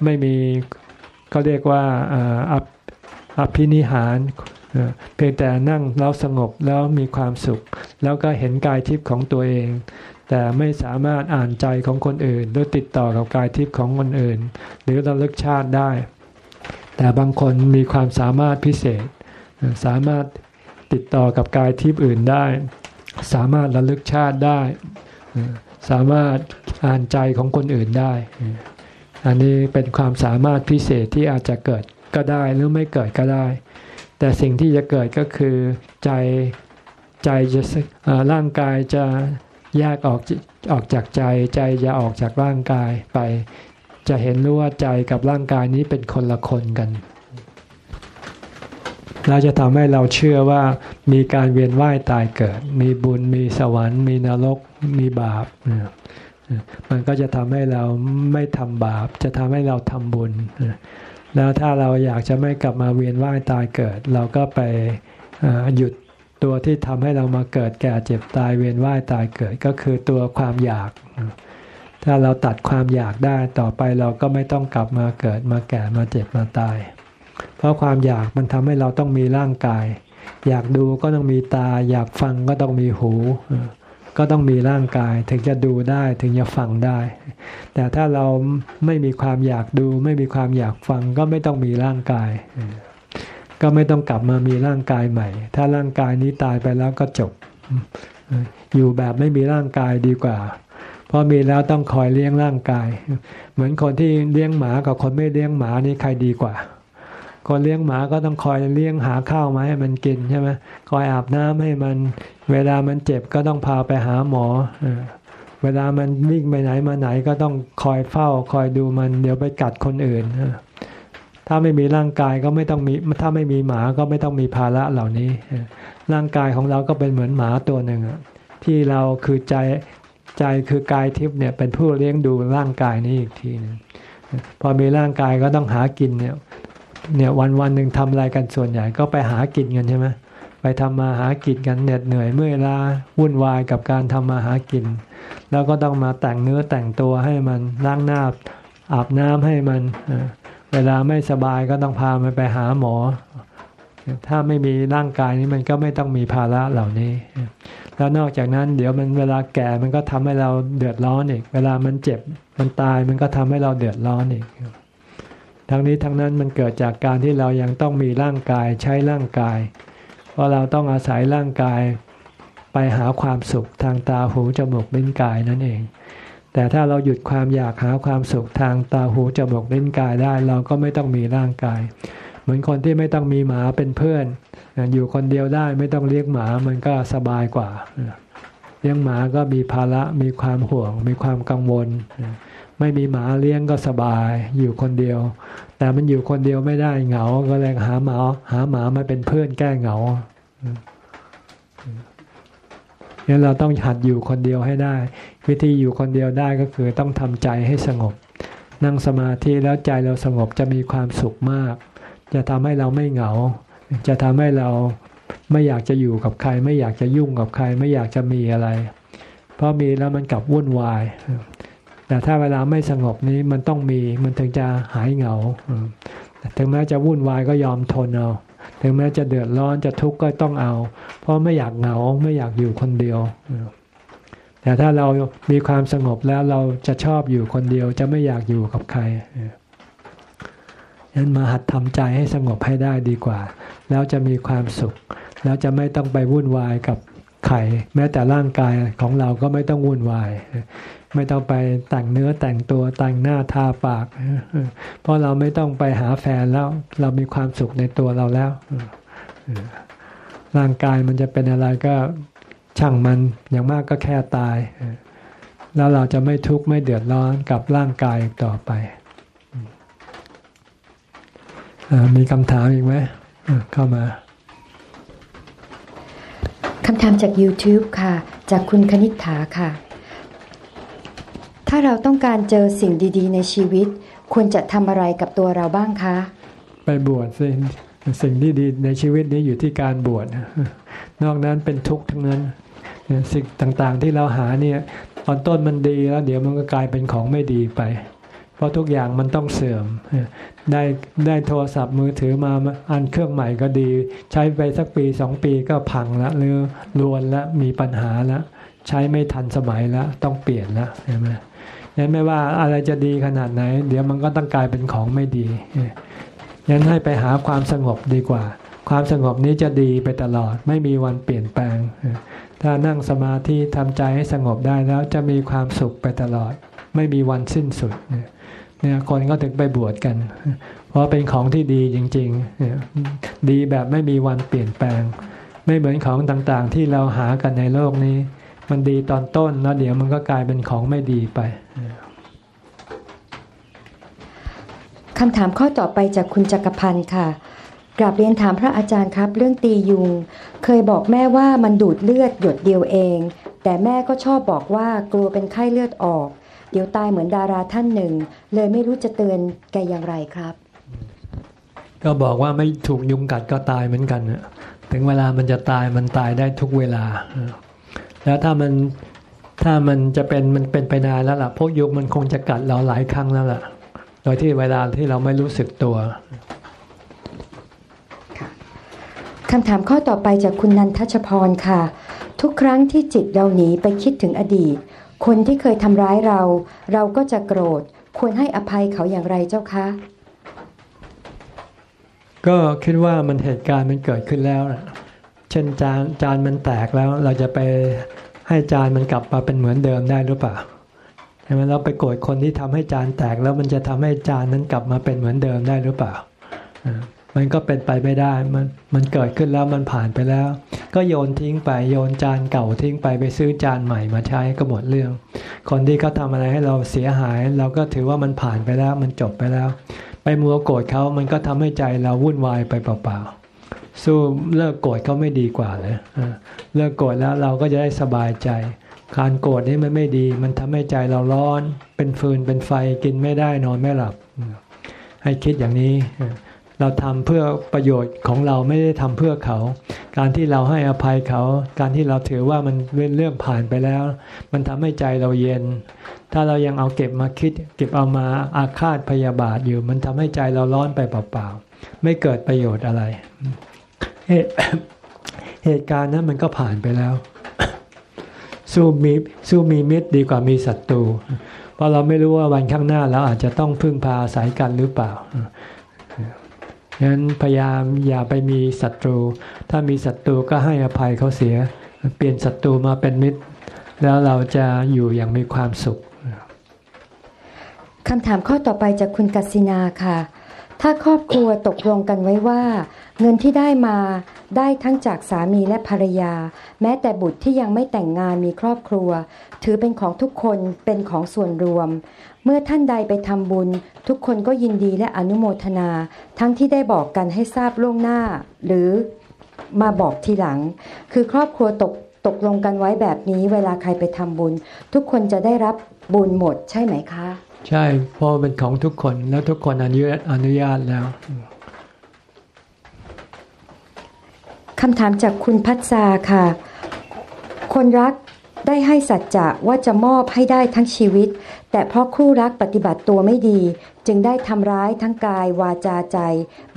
ไม่มีเขาเรียกว่าออภินิหารเพียงแต่นั่งแล้วสงบแล้วมีความสุข แล้วก็เห็นกายทิพย์ของตัวเอง แต่ไม่สามารถอ่านใจของคนอื่น หรือติดต่อกับกายทิพย์ของคนอื่น หรือระลึกชาติได้ แต่บางคนมีความสามารถพิเศษ สามารถ ติดต่อกับกายทิพย์อื่นได้ สามารถระลึกชาติได้ สามารถอ่านใจของคนอื่นได้ อันนี้เป็นความสามารถพิเศษที่อาจจะเกิดก็ได้หรือไม่เกิดก็ได้ แต่สิ่งที่จะเกิดก็คือใจใจจะร่างกายจะแยกออกออกจากใจ ใจจะออกจากร่างกายไป จะเห็นรู้ว่าใจกับร่างกายนี้เป็นคนละคนกัน เราจะทำให้เราเชื่อว่ามีการเวียนว่ายตายเกิด มีบุญมีสวรรค์ มีนรกมีบาป มันก็จะทำให้เราไม่ทำบาป จะทำให้เราทำบุญ แล้วถ้าเราอยากจะไม่กลับมาเวียนว่ายตายเกิด เราก็ไปหยุดตัวที่ทำให้เรามาเกิดแก่เจ็บตายเวียนว่ายตายเกิดก็คือตัวความอยาก ถ้าเราตัดความอยากได้ต่อไปเราก็ไม่ต้องกลับมาเกิดมาแก่มาเจ็บมาตาย ราะความอยากมันทำให้เราต้องมีร่างกาย อยากดูก็ต้องมีตา อยากฟังก็ต้องมีหู ก็ต้องมีร่างกายถึงจะดูได้ถึงจะฟังได้ แต่ถ้าเราไม่มีความอยากดู ไม่มีความอยากฟังก็ไม่ต้องมีร่างกาย ก็ไม่ต้องกลับมามีร่างกายใหม่ ถ้าร่างกายนี้ตายไปแล้วก็จบ อยู่แบบไม่มีร่างกายดีกว่าเพราะมีแล้วต้องคอยเลี้ยงร่างกาย เหมือนคนที่เลี้ยงหมากับคนไม่เลี้ยงหมานี่ใครดีกว่า คนเลี้ยงหมาก็ต้องคอยเลี้ยงหาข้าวมาให้มันกินใช่ไหมคอยอาบน้ำให้มัน เวลามันเจ็บก็ต้องพาไปหาหมอเวลามันวิ่งไปไหนมาไหนก็ต้องคอยเฝ้า คอยดูมัน เดี๋ยวไปกัดคนอื่นถ้าไม่มีร่างกายก็ไม่ต้องมี ถ้าไม่มีหมาก็ไม่ต้องมีภาระเหล่านี้ ร่างกายของเราก็เป็นเหมือนหมาตัวหนึ่งที่เราคือใจใจคือกายทิพย์เนี่ยเป็นผู้เลี้ยงดูร่างกายนี้อีกทีนึงพอมีร่างกายก็ต้องหากินเนี่ย เนี่ยวันวันหนึ่งทำอะไรกันส่วนใหญ่ก็ไปหากินกันใช่ไหมไปทำมาหากินกันเหน็ดเหนื่อยเมื่อยล้าวุ่นวายกับการทำมาหากิน แล้วก็ต้องมาแต่งเนื้อแต่งตัวให้มันล้างหน้าอาบน้ำให้มัน เวลาไม่สบายก็ต้องพามันไปหาหมอ ถ้าไม่มีร่างกายนี้มันก็ไม่ต้องมีภาระเหล่านี้ แล้วนอกจากนั้น เดี๋ยวมันเวลาแก่มันก็ทำให้เราเดือดร้อนอีก เวลามันเจ็บมันตายมันก็ทำให้เราเดือดร้อนอีก ทั้งนี้ทั้งนั้นมันเกิดจากการที่เรายังต้องมีร่างกายใช้ร่างกาย เพราะเราต้องอาศัยร่างกายไปหาความสุขทางตาหูจมูกลิ้นกายนั่นเอง แต่ถ้าเราหยุดความอยากหาความสุขทางตาหูจมูกลิ้นกายได้ เราก็ไม่ต้องมีร่างกาย เหมือนคนที่ไม่ต้องมีหมาเป็นเพื่อน อยู่คนเดียวได้ไม่ต้องเลี้ยงหมามันก็สบายกว่าเลี้ยงหมาก็มีภาระมีความห่วง มีความกังวล ไม่มีหมาเลี้ยงก็สบายอยู่คนเดียว แต่มันอยู่คนเดียวไม่ได้เหงา ก็เลยหาหมาหาหมามาเป็นเพื่อนแก้เหงาเนี่ยเราต้องหัดอยู่คนเดียวให้ได้ วิธีอยู่คนเดียวได้ก็คือต้องทำใจให้สงบ นั่งสมาธิแล้วใจเราสงบจะมีความสุขมาก จะทำให้เราไม่เหงา จะทำให้เราไม่อยากจะอยู่กับใคร ไม่อยากจะยุ่งกับใคร ไม่อยากจะมีอะไร เพราะมีแล้วมันกลับวุ่นวาย แต่ถ้าเวลาไม่สงบนี้มันต้องมีมันถึงจะหายเหงา ถึงแม้จะวุ่นวายก็ยอมทนเอา ถึงแม้จะเดือดร้อนจะทุกข์ก็ต้องเอา เพราะไม่อยากเหงาไม่อยากอยู่คนเดียว แต่ถ้าเรามีความสงบแล้วเราจะชอบอยู่คนเดียวจะไม่อยากอยู่กับใครนั้นมาหัดทำใจให้สงบให้ได้ดีกว่า แล้วจะมีความสุข แล้วจะไม่ต้องไปวุ่นวายกับไข่แม้แต่ร่างกายของเราก็ไม่ต้องวุ่นวาย ไม่ต้องไปแต่งเนื้อแต่งตัวแต่งหน้าทาปาก เพราะเราไม่ต้องไปหาแฟนแล้ว เรามีความสุขในตัวเราแล้ว ร่างกายมันจะเป็นอะไรก็ช่างมันอย่างมากก็แค่ตาย แล้วเราจะไม่ทุกข์ไม่เดือดร้อนกับร่างกายต่อไปมีคำถามอีกไหมเข้ามาคำถามจาก YouTube ค่ะ จากคุณคณิษฐาค่ะ ถ้าเราต้องการเจอสิ่งดีๆ ในชีวิต ควรจะทำอะไรกับตัวเราบ้างคะ ไปบวชสิสิ่งที่ดีในชีวิตนี้อยู่ที่การบวชนอกนั้นเป็นทุกข์ทั้งนั้นสิ่งต่างๆที่เราหาเนี่ยตอนต้นมันดีแล้ว เดี๋ยวมันก็กลายเป็นของไม่ดีไป เพราะทุกอย่างมันต้องเสื่อม ได้ได้โทรศัพท์มือถือมาอันเครื่องใหม่ก็ดี ใช้ไปสักปีสองปีก็พังละหรือรวนละมีปัญหาละ ใช้ไม่ทันสมัยแล้ว ต้องเปลี่ยนและใช่ไหมยันไม่ว่าอะไรจะดีขนาดไหน เดี๋ยวมันก็ต้องกลายเป็นของไม่ดียันให้ไปหาความสงบดีกว่า ความสงบนี้จะดีไปตลอด ไม่มีวันเปลี่ยนแปลง ถ้านั่งสมาธิทำใจให้สงบได้แล้วจะมีความสุขไปตลอด ไม่มีวันสิ้นสุดเนี่ยคนก็ถึงไปบวชกัน เพราะเป็นของที่ดีจริงๆ ดีแบบไม่มีวันเปลี่ยนแปลง ไม่เหมือนของต่างๆ ที่เราหากันในโลกนี้ มันดีตอนต้นแล้วเดี๋ยวมันก็กลายเป็นของไม่ดีไปคำถามข้อต่อไปจากคุณจักรพันธ์ค่ะกราบเรียนถามพระอาจารย์ครับ เรื่องตียุง เคยบอกแม่ว่ามันดูดเลือดหยดเดียวเอง แต่แม่ก็ชอบบอกว่ากลัวเป็นไข้เลือดออก เดี๋ยวตายเหมือนดาราท่านหนึ่ง เลยไม่รู้จะเตือนแกอย่างไรครับ ก็บอกว่าไม่ถูกยุงกัดก็ตายเหมือนกันถึงเวลามันจะตายมันตายได้ทุกเวลา แล้วถ้ามันถ้ามันจะเป็นมันเป็นไปนานแล้วล่ะพวกยุงมันคงจะกัดเราหลายครั้งแล้วล่ะ โดยที่เวลาที่เราไม่รู้สึกตัวคำถามข้อต่อไปจากคุณนันทชพรค่ะ ทุกครั้งที่จิตเราหนีไปคิดถึงอดีต คนที่เคยทำร้ายเรา เราก็จะโกรธ ควรให้อภัยเขาอย่างไรเจ้าคะ ก็คิดว่ามันเหตุการณ์มันเกิดขึ้นแล้ว เช่นจานจานมันแตกแล้วเราจะไปให้จานมันกลับมาเป็นเหมือนเดิมได้หรือเปล่าใช่ไหมเราไปโกรธคนที่ทำให้จานแตกแล้วมันจะทำให้จานนั้นกลับมาเป็นเหมือนเดิมได้หรือเปล่า มันก็เป็นไปไม่ได้ มันมันเกิดขึ้นแล้วมันผ่านไปแล้ว ก็โยนทิ้งไปโยนจานเก่าทิ้งไปไปซื้อจานใหม่มาใช้ก็หมดเรื่อง คนที่เขาทาอะไรให้เราเสียหาย เราก็ถือว่ามันผ่านไปแล้ว มันจบไปแล้ว ไปมัวโกรธเขามันก็ทำให้ใจเราวุ่นวายไปเปล่าๆ สู้เลิกโกรธเขาไม่ดีกว่าเลยเลิกโกรธแล้วเราก็จะได้สบายใจ การโกรธนี่มันไม่ดี มันทำให้ใจเราร้อน เป็นฟืนเป็นไฟกินไม่ได้นอนไม่หลับ ให้คิดอย่างนี้เราทำเพื่อประโยชน์ของเราไม่ได้ทำเพื่อเขา การที่เราให้อภัยเขา การที่เราถือว่ามันเป็นเรื่องผ่านไปแล้ว มันทำให้ใจเราเย็น ถ้าเรายังเอาเก็บมาคิด เก็บเอามาอาฆาตพยาบาทอยู่ มันทำให้ใจเราร้อนไปเปล่าๆไม่เกิดประโยชน์อะไร เหตุการณ์นั้นมันก็ผ่านไปแล้ว สู้มีสู้มีมิตรดีกว่ามีศัตรู เพราะเราไม่รู้ว่าวันข้างหน้าเราอาจจะต้องพึ่งพาอาศัยกันหรือเปล่างั้นพยายามอย่าไปมีศัตรู ถ้ามีศัตรูก็ให้อภัยเขาเสีย เปลี่ยนศัตรูมาเป็นมิตร แล้วเราจะอยู่อย่างมีความสุขคำถามข้อต่อไปจากคุณกัสินาค่ะ ถ้าครอบครัวตกลงกันไว้ว่า เงินที่ได้มาได้ทั้งจากสามีและภรรยา แม้แต่บุตรที่ยังไม่แต่งงานมีครอบครัว ถือเป็นของทุกคนเป็นของส่วนรวม เมื่อท่านใดไปทำบุญ ทุกคนก็ยินดีและอนุโมทนา ทั้งที่ได้บอกกันให้ทราบล่วงหน้า หรือมาบอกทีหลัง คือครอบครัวตกตกลงกันไว้แบบนี้เวลาใครไปทำบุญ ทุกคนจะได้รับบุญหมดใช่ไหมคะ ใช่เพราะเป็นของทุกคนแล้วทุกคนอนุญาตอนุญาตแล้ว คำถามจากคุณพัชชาค่ะ คนรักได้ให้สัจจะว่าจะมอบให้ได้ทั้งชีวิต แต่เพราะคู่รักปฏิบัติตัวไม่ดี จึงได้ทำร้ายทั้งกายวาจาใจ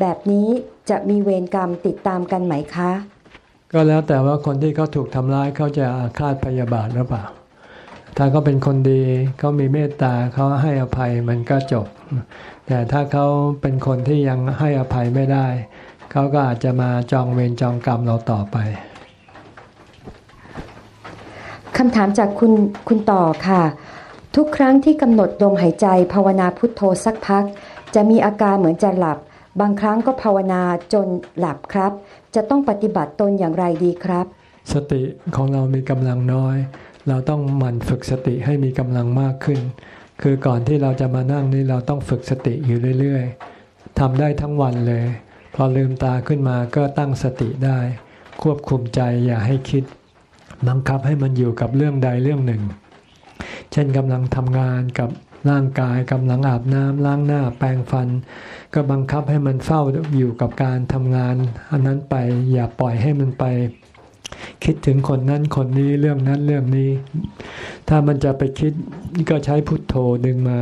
แบบนี้จะมีเวรกรรมติดตามกันไหมคะ ก็แล้วแต่ว่าคนที่เขาถูกทำร้ายเขาจะอาฆาตพยาบาทหรือเปล่า ถ้าเขาเป็นคนดีเขามีเมตตาเขาให้อภัยมันก็จบ แต่ถ้าเขาเป็นคนที่ยังให้อภัยไม่ได้ เขาก็อาจจะมาจองเวรจองกรรมเราต่อไปคำถามจากคุณคุณต่อค่ะ ทุกครั้งที่กำหนดลมหายใจภาวนาพุทโธสักพัก จะมีอาการเหมือนจะหลับ บางครั้งก็ภาวนาจนหลับครับ จะต้องปฏิบัติตนอย่างไรดีครับ สติของเรามีกำลังน้อย เราต้องหมั่นฝึกสติให้มีกำลังมากขึ้น คือก่อนที่เราจะมานั่งนี่เราต้องฝึกสติอยู่เรื่อย ๆทำได้ทั้งวันเลย พอลืมตาขึ้นมาก็ตั้งสติได้ ควบคุมใจอย่าให้คิด บังคับให้มันอยู่กับเรื่องใดเรื่องหนึ่ง เช่นกำลังทำงานกับร่างกายกำลังอาบน้ำล้างหน้าแปรงฟัน ก็บังคับให้มันเฝ้าอยู่กับการทำงาน อันนั้นไปอย่าปล่อยให้มันไป คิดถึงคนนั้นคนนี้เรื่องนั้นเรื่องนี้ ถ้ามันจะไปคิดก็ใช้พุทโธดึงมา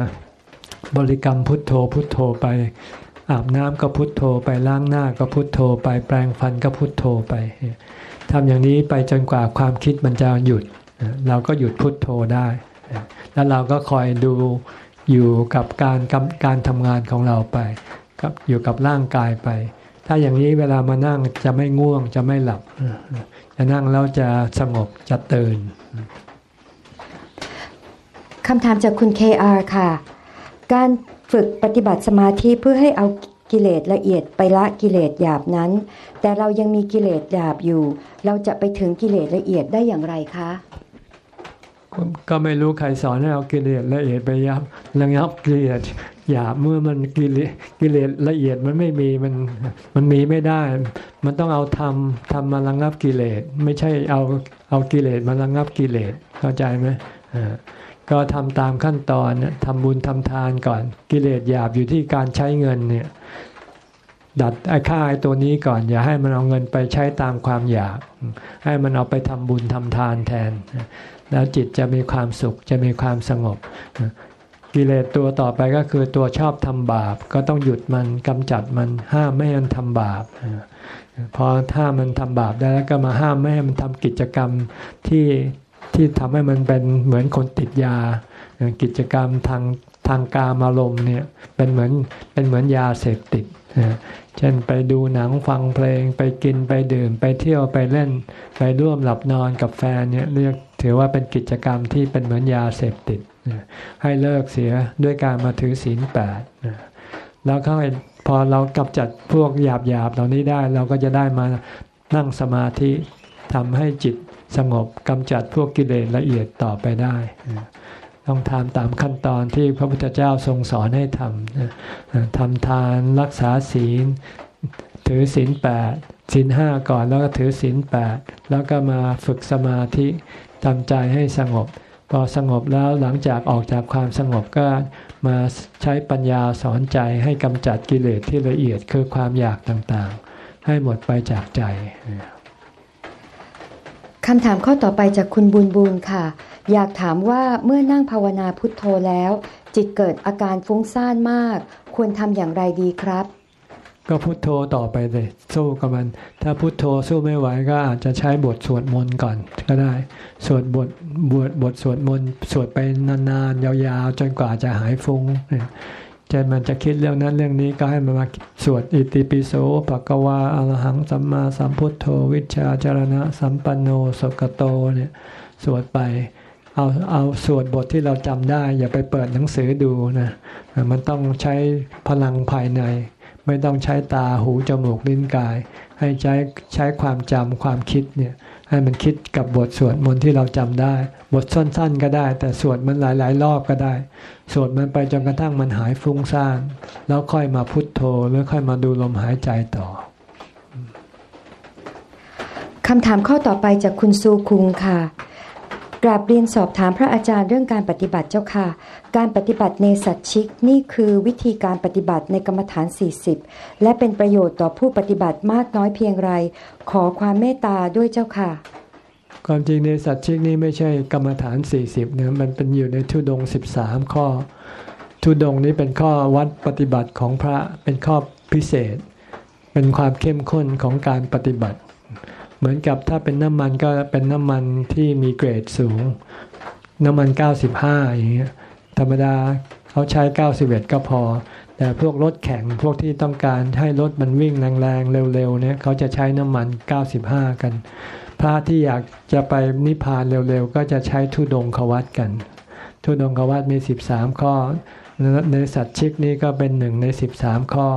บริกรรมพุทโธพุทโธไป อาบน้ำก็พุทโธไปล้างหน้าก็พุทโธไปแปรงฟันก็พุทโธไปทำอย่างนี้ไปจนกว่าความคิดมันจะหยุด เราก็หยุดพุทโธได้ แล้วเราก็คอยดูอยู่กับการการทำงานของเราไปกับอยู่กับร่างกายไป ถ้าอย่างนี้เวลามานั่งจะไม่ง่วงจะไม่หลับ จะนั่งแล้วจะสงบจะตื่นคำถามจากคุณ KR ค่ะ การ ฝึกปฏิบัติสมาธิเพื่อให้เอากิเลสละเอียดไปละกิเลสหยาบนั้น แต่เรายังมีกิเลสหยาบอยู่ เราจะไปถึงกิเลสละเอียดได้อย่างไรคะ ก็ไม่รู้ใครสอนให้เอากิเลสละเอียดไปยับระงับกิเลสหยาบเมื่อมันกิเลสกิเลสละเอียดมันไม่มีมันมันมีไม่ได้ มันต้องเอาทำทำมาระงับกิเลส ไม่ใช่เอาเอากิเลสมาระงับกิเลสเข้าใจไหมอ่า ก็ทำตามขั้นตอนทำบุญทำทานก่อน กิเลสหยาบอยู่ที่การใช้เงินเนี่ยดัดไอ้ค่าไอ้ตัวนี้ก่อน อย่าให้มันเอาเงินไปใช้ตามความอยาก ให้มันเอาไปทำบุญทำทานแทน แล้วจิตจะมีความสุขจะมีความสงบ กิเลสตัวต่อไปก็คือตัวชอบทำบาป ก็ต้องหยุดมันกำจัดมันห้ามไม่ให้มันทำบาปพอถ้ามันทำบาปได้แล้วก็มาห้ามไม่ให้มันทำกิจกรรมที่ ที่ทำให้มันเป็นเหมือนคนติดยา กิจกรรมทางทางกามารมณ์เนี่ยเป็นเหมือนเป็นเหมือนยาเสพติดเช่นไปดูหนังฟังเพลงไปกินไปดื่มไปเที่ยวไปเล่น ไปร่วมหลับนอนกับแฟนเนี่ยเรียกถือว่าเป็นกิจกรรมที่เป็นเหมือนยาเสพติด ให้เลิกเสียด้วยการมาถือศีลแปดแล้วก็พอเรากำจัดพวกหยาบหยาบเหล่านี้ได้เราก็จะได้มานั่งสมาธิทำให้จิต สงบกำจัดพวกกิเลสละเอียดต่อไปได้ ต้องทำตามขั้นตอนที่พระพุทธเจ้าทรงสอนให้ทำทำทานรักษาศีล ถือศีลแปดศีลห้าก่อนแล้วก็ถือศีลแปดแล้วก็มาฝึกสมาธิทำใจให้สงบ พอสงบแล้วหลังจากออกจากความสงบก็มาใช้ปัญญาสอนใจให้กำจัดกิเลสที่ละเอียดคือความอยากต่างๆ ให้หมดไปจากใจ คำถามข้อต่อไปจากคุณบุญบุญค่ะ อยากถามว่าเมื่อนั่งภาวนาพุทโธแล้ว จิตเกิดอาการฟุ้งซ่านมาก ควรทำอย่างไรดีครับ ก็พุทโธต่อไปเลยสู้กับมัน ถ้าพุทโธสู้ไม่ไหวก็อาจจะใช้บทสวดมนต์ก่อนก็ได้ สวดบทบทบทสวดมนต์สวดไปนานๆยาวๆ จนกว่าจะหายฟุง้ง จะมันจะคิดเรื่องนั้นเรื่องนี้ก็ให้มันมาสวดอิติปิโสภะกวาอรหังสัมมาสัมพุทโธวิชาจารณะ สัมปันโนสกโตเนี่ยสวดไปเอาเอาสวดบทที่เราจำได้ อย่าไปเปิดหนังสือดูนะมันต้องใช้พลังภายใน ไม่ต้องใช้ตาหูจมูกลิ้นกาย ให้ใช้ใช้ความจำความคิดเนี่ยให้มันคิดกับบทสวดมนต์ที่เราจำได้ บทสั้นๆก็ได้ แต่สวดมันหลายๆ รอบก็ได้ สวดมันไปจนกระทั่งมันหายฟุ้งซ่าน แล้วค่อยมาพุทโธหรือค่อยมาดูลมหายใจต่อคำถามข้อต่อไปจากคุณซูคุงค่ะ กราบเรียนสอบถามพระอาจารย์เรื่องการปฏิบัติเจ้าค่ะ การปฏิบัติในสัตชิกนี่คือวิธีการปฏิบัติในกรรมฐาน 40 และเป็นประโยชน์ต่อผู้ปฏิบัติมากน้อยเพียงไร ขอความเมตตาด้วยเจ้าค่ะ ความจริงในสัตชิกนี้ไม่ใช่กรรมฐาน 40นะมันเป็นอยู่ในทุดง 13 ข้อ ทุดงนี้เป็นข้อวัดปฏิบัติของพระเป็นข้อพิเศษ เป็นความเข้มข้นของการปฏิบัติ เหมือนกับถ้าเป็นน้ำมันก็เป็นน้ำมันที่มีเกรดสูง น้ำมัน 95 อย่างเงี้ยธรรมดาเขาใช้ 91 ก็พอ แต่พวกรถแข็งพวกที่ต้องการให้รถมันวิ่งแรงๆเร็วๆเนี่ยเขาจะใช้น้ำมัน 95 กัน พระที่อยากจะไปนิพพานเร็วๆ ก็จะใช้ทุดงควัตกัน ทุดงควัตมี 13 ข้อ ในสัตชิกนี้ก็เป็นหนึ่งใน 13 ข้อ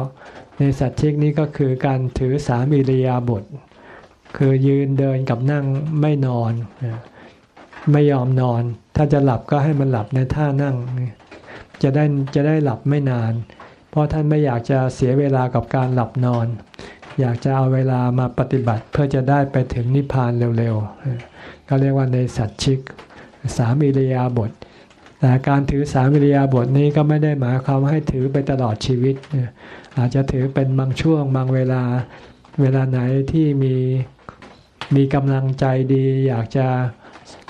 ในสัตชิกนี้ก็คือการถือสามิริยาบท คือยืนเดินกับนั่งไม่นอน ไม่ยอมนอน ถ้าจะหลับก็ให้มันหลับในท่านั่ง จะได้จะได้หลับไม่นาน เพราะท่านไม่อยากจะเสียเวลากับการหลับนอน อยากจะเอาเวลามาปฏิบัติเพื่อจะได้ไปถึงนิพพานเร็วๆก็เรียกว่าในสัตชิกสามิริยาบทแต่การถือสามิริยาบทนี้ก็ไม่ได้หมายความให้ถือไปตลอดชีวิต อาจจะถือเป็นบางช่วงบางเวลา เวลาไหนที่มี มีกำลังใจดีอยากจะ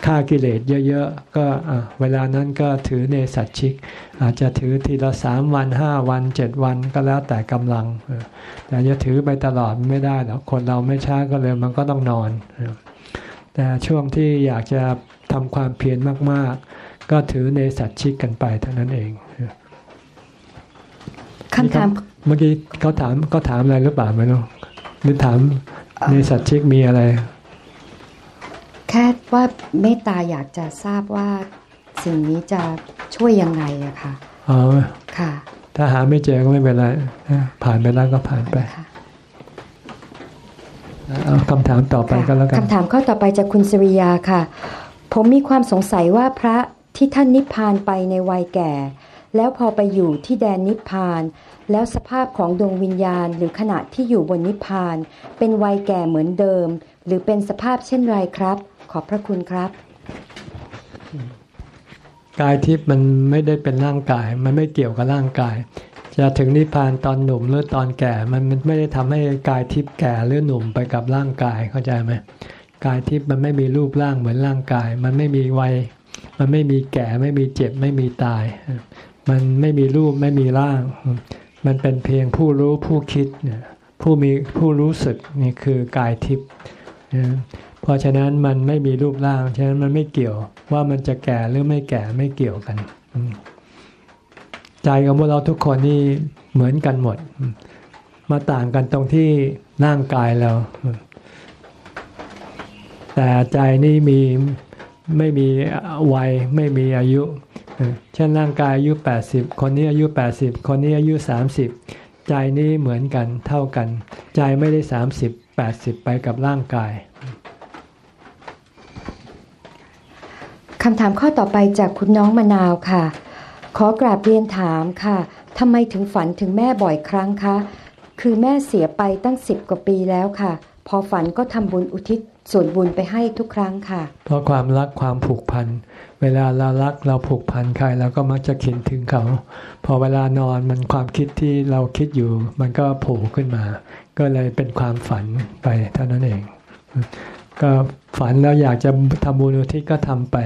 ฆ่ากิเลสเยอะๆ ก็เวลานั้นก็ถือเนสัตชิก อาจจะถือทีละสามวันห้าวันเจ็ดวันก็แล้วแต่กำลัง แต่จะถือไปตลอดไม่ได้หรอกคนเราไม่ช้าก็เลยมันก็ต้องนอน แต่ช่วงที่อยากจะทำความเพียรมากๆ ก็ถือเนสัตชิกกันไปเท่านั้นเองคำถามเมื่อกี้เขาถามเขาถามอะไรหรือเปล่าไม่รู้หรือถาม เนสัตชิกมีอะไร แค่ว่าเมตตาอยากจะทราบว่าสิ่งนี้จะช่วยยังไงอะค่ะอ๋อค่ะ ถ้าหาไม่เจอก็ไม่เป็นไรผ่านไปแล้วก็ผ่านไปค่ะเอาคำถามต่อไปก็แล้วกันคำถามข้อต่อไปจากคุณสุริยาค่ะ ผมมีความสงสัยว่าพระที่ท่านนิพพานไปในวัยแก่ แล้วพอไปอยู่ที่แดนนิพพาน แล้วสภาพของดวงวิญญาณหรือขณะที่อยู่บนนิพพาน เป็นวัยแก่เหมือนเดิม หรือเป็นสภาพเช่นไรครับ ขอบพระคุณครับ กายทิพย์มันไม่ได้เป็นร่างกาย มันไม่เกี่ยวกับร่างกาย จะถึงนิพพานตอนหนุ่มหรือตอนแก่ มันไม่ได้ทำให้กายทิพย์แก่หรือหนุ่มไปกับร่างกายเข้าใจไหมกายทิพย์มันไม่มีรูปร่างเหมือนร่างกาย มันไม่มีวัย มันไม่มีแก่ไม่มีเจ็บไม่มีตาย มันไม่มีรูปไม่มีร่าง มันเป็นเพียงผู้รู้ผู้คิดผู้มีผู้รู้สึกนี่คือกายทิพย์เพราะฉะนั้นมันไม่มีรูปร่าง ฉะนั้นมันไม่เกี่ยวว่ามันจะแก่หรือไม่แก่ไม่เกี่ยวกันใจของพวกเราทุกคนนี่เหมือนกันหมด มาต่างกันตรงที่ร่างกายเรา แต่ใจนี่มีไม่มีวัยไม่มีอายุ เช่นร่างกายอายุ 80 คนนี้อายุ 80 คนนี้อายุ 30 ใจนี้เหมือนกันเท่ากัน ใจไม่ได้ 30 80 ไปกับร่างกายคำถามข้อต่อไปจากคุณน้องมะนาวค่ะ ขอกราบเรียนถามค่ะทำไมถึงฝันถึงแม่บ่อยครั้งคะ คือแม่เสียไปตั้งสิบกว่าปีแล้วค่ะ พอฝันก็ทำบุญอุทิศ ส่วนบุญไปให้ทุกครั้งค่ะ เพราะความรักความผูกพัน เวลาเรารักเราผูกพันใครเราก็มักจะคิดถึงเขา พอเวลานอนมันความคิดที่เราคิดอยู่ มันก็โผล่ขึ้นมา ก็เลยเป็นความฝันไปเท่านั้นเอง ก็ฝันแล้วอยากจะทำบุญอุทิศก็ทำไป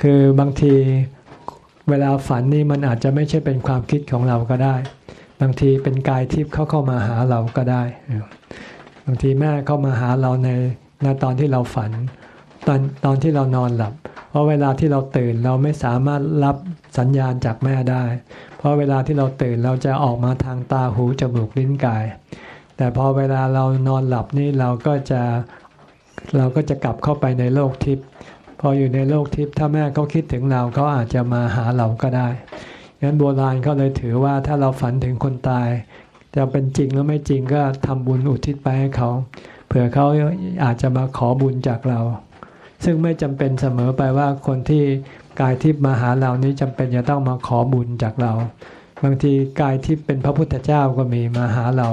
คือบางทีเวลาฝันนี่มันอาจจะไม่ใช่เป็นความคิดของเราก็ได้ บางทีเป็นกายทิพย์เขาเข้ามาหาเราก็ได้ บางทีแม่เข้ามาหาเราใน ในตอนที่เราฝัน ตอนตอนที่เรานอนหลับ เพราะเวลาที่เราตื่นเราไม่สามารถรับสัญญาณจากแม่ได้ เพราะเวลาที่เราตื่นเราจะออกมาทางตาหูจมูกลิ้นกาย แต่พอเวลาเรานอนหลับนี่เราก็จะเราก็จะกลับเข้าไปในโลกทิพย์พออยู่ในโลกทิพย์ถ้าแม่เขาคิดถึงเราเขาอาจจะมาหาเราก็ได้งั้นโบราณเขาเลยถือว่าถ้าเราฝันถึงคนตาย จะเป็นจริงหรือไม่จริงก็ทำบุญอุทิศไปให้เขา เผื่อเขาอาจจะมาขอบุญจากเรา ซึ่งไม่จำเป็นเสมอไปว่าคนที่กายทิพย์มาหาเรานี้จำเป็นจะต้องมาขอบุญจากเรา บางทีกายทิพย์เป็นพระพุทธเจ้าก็มีมาหาเรา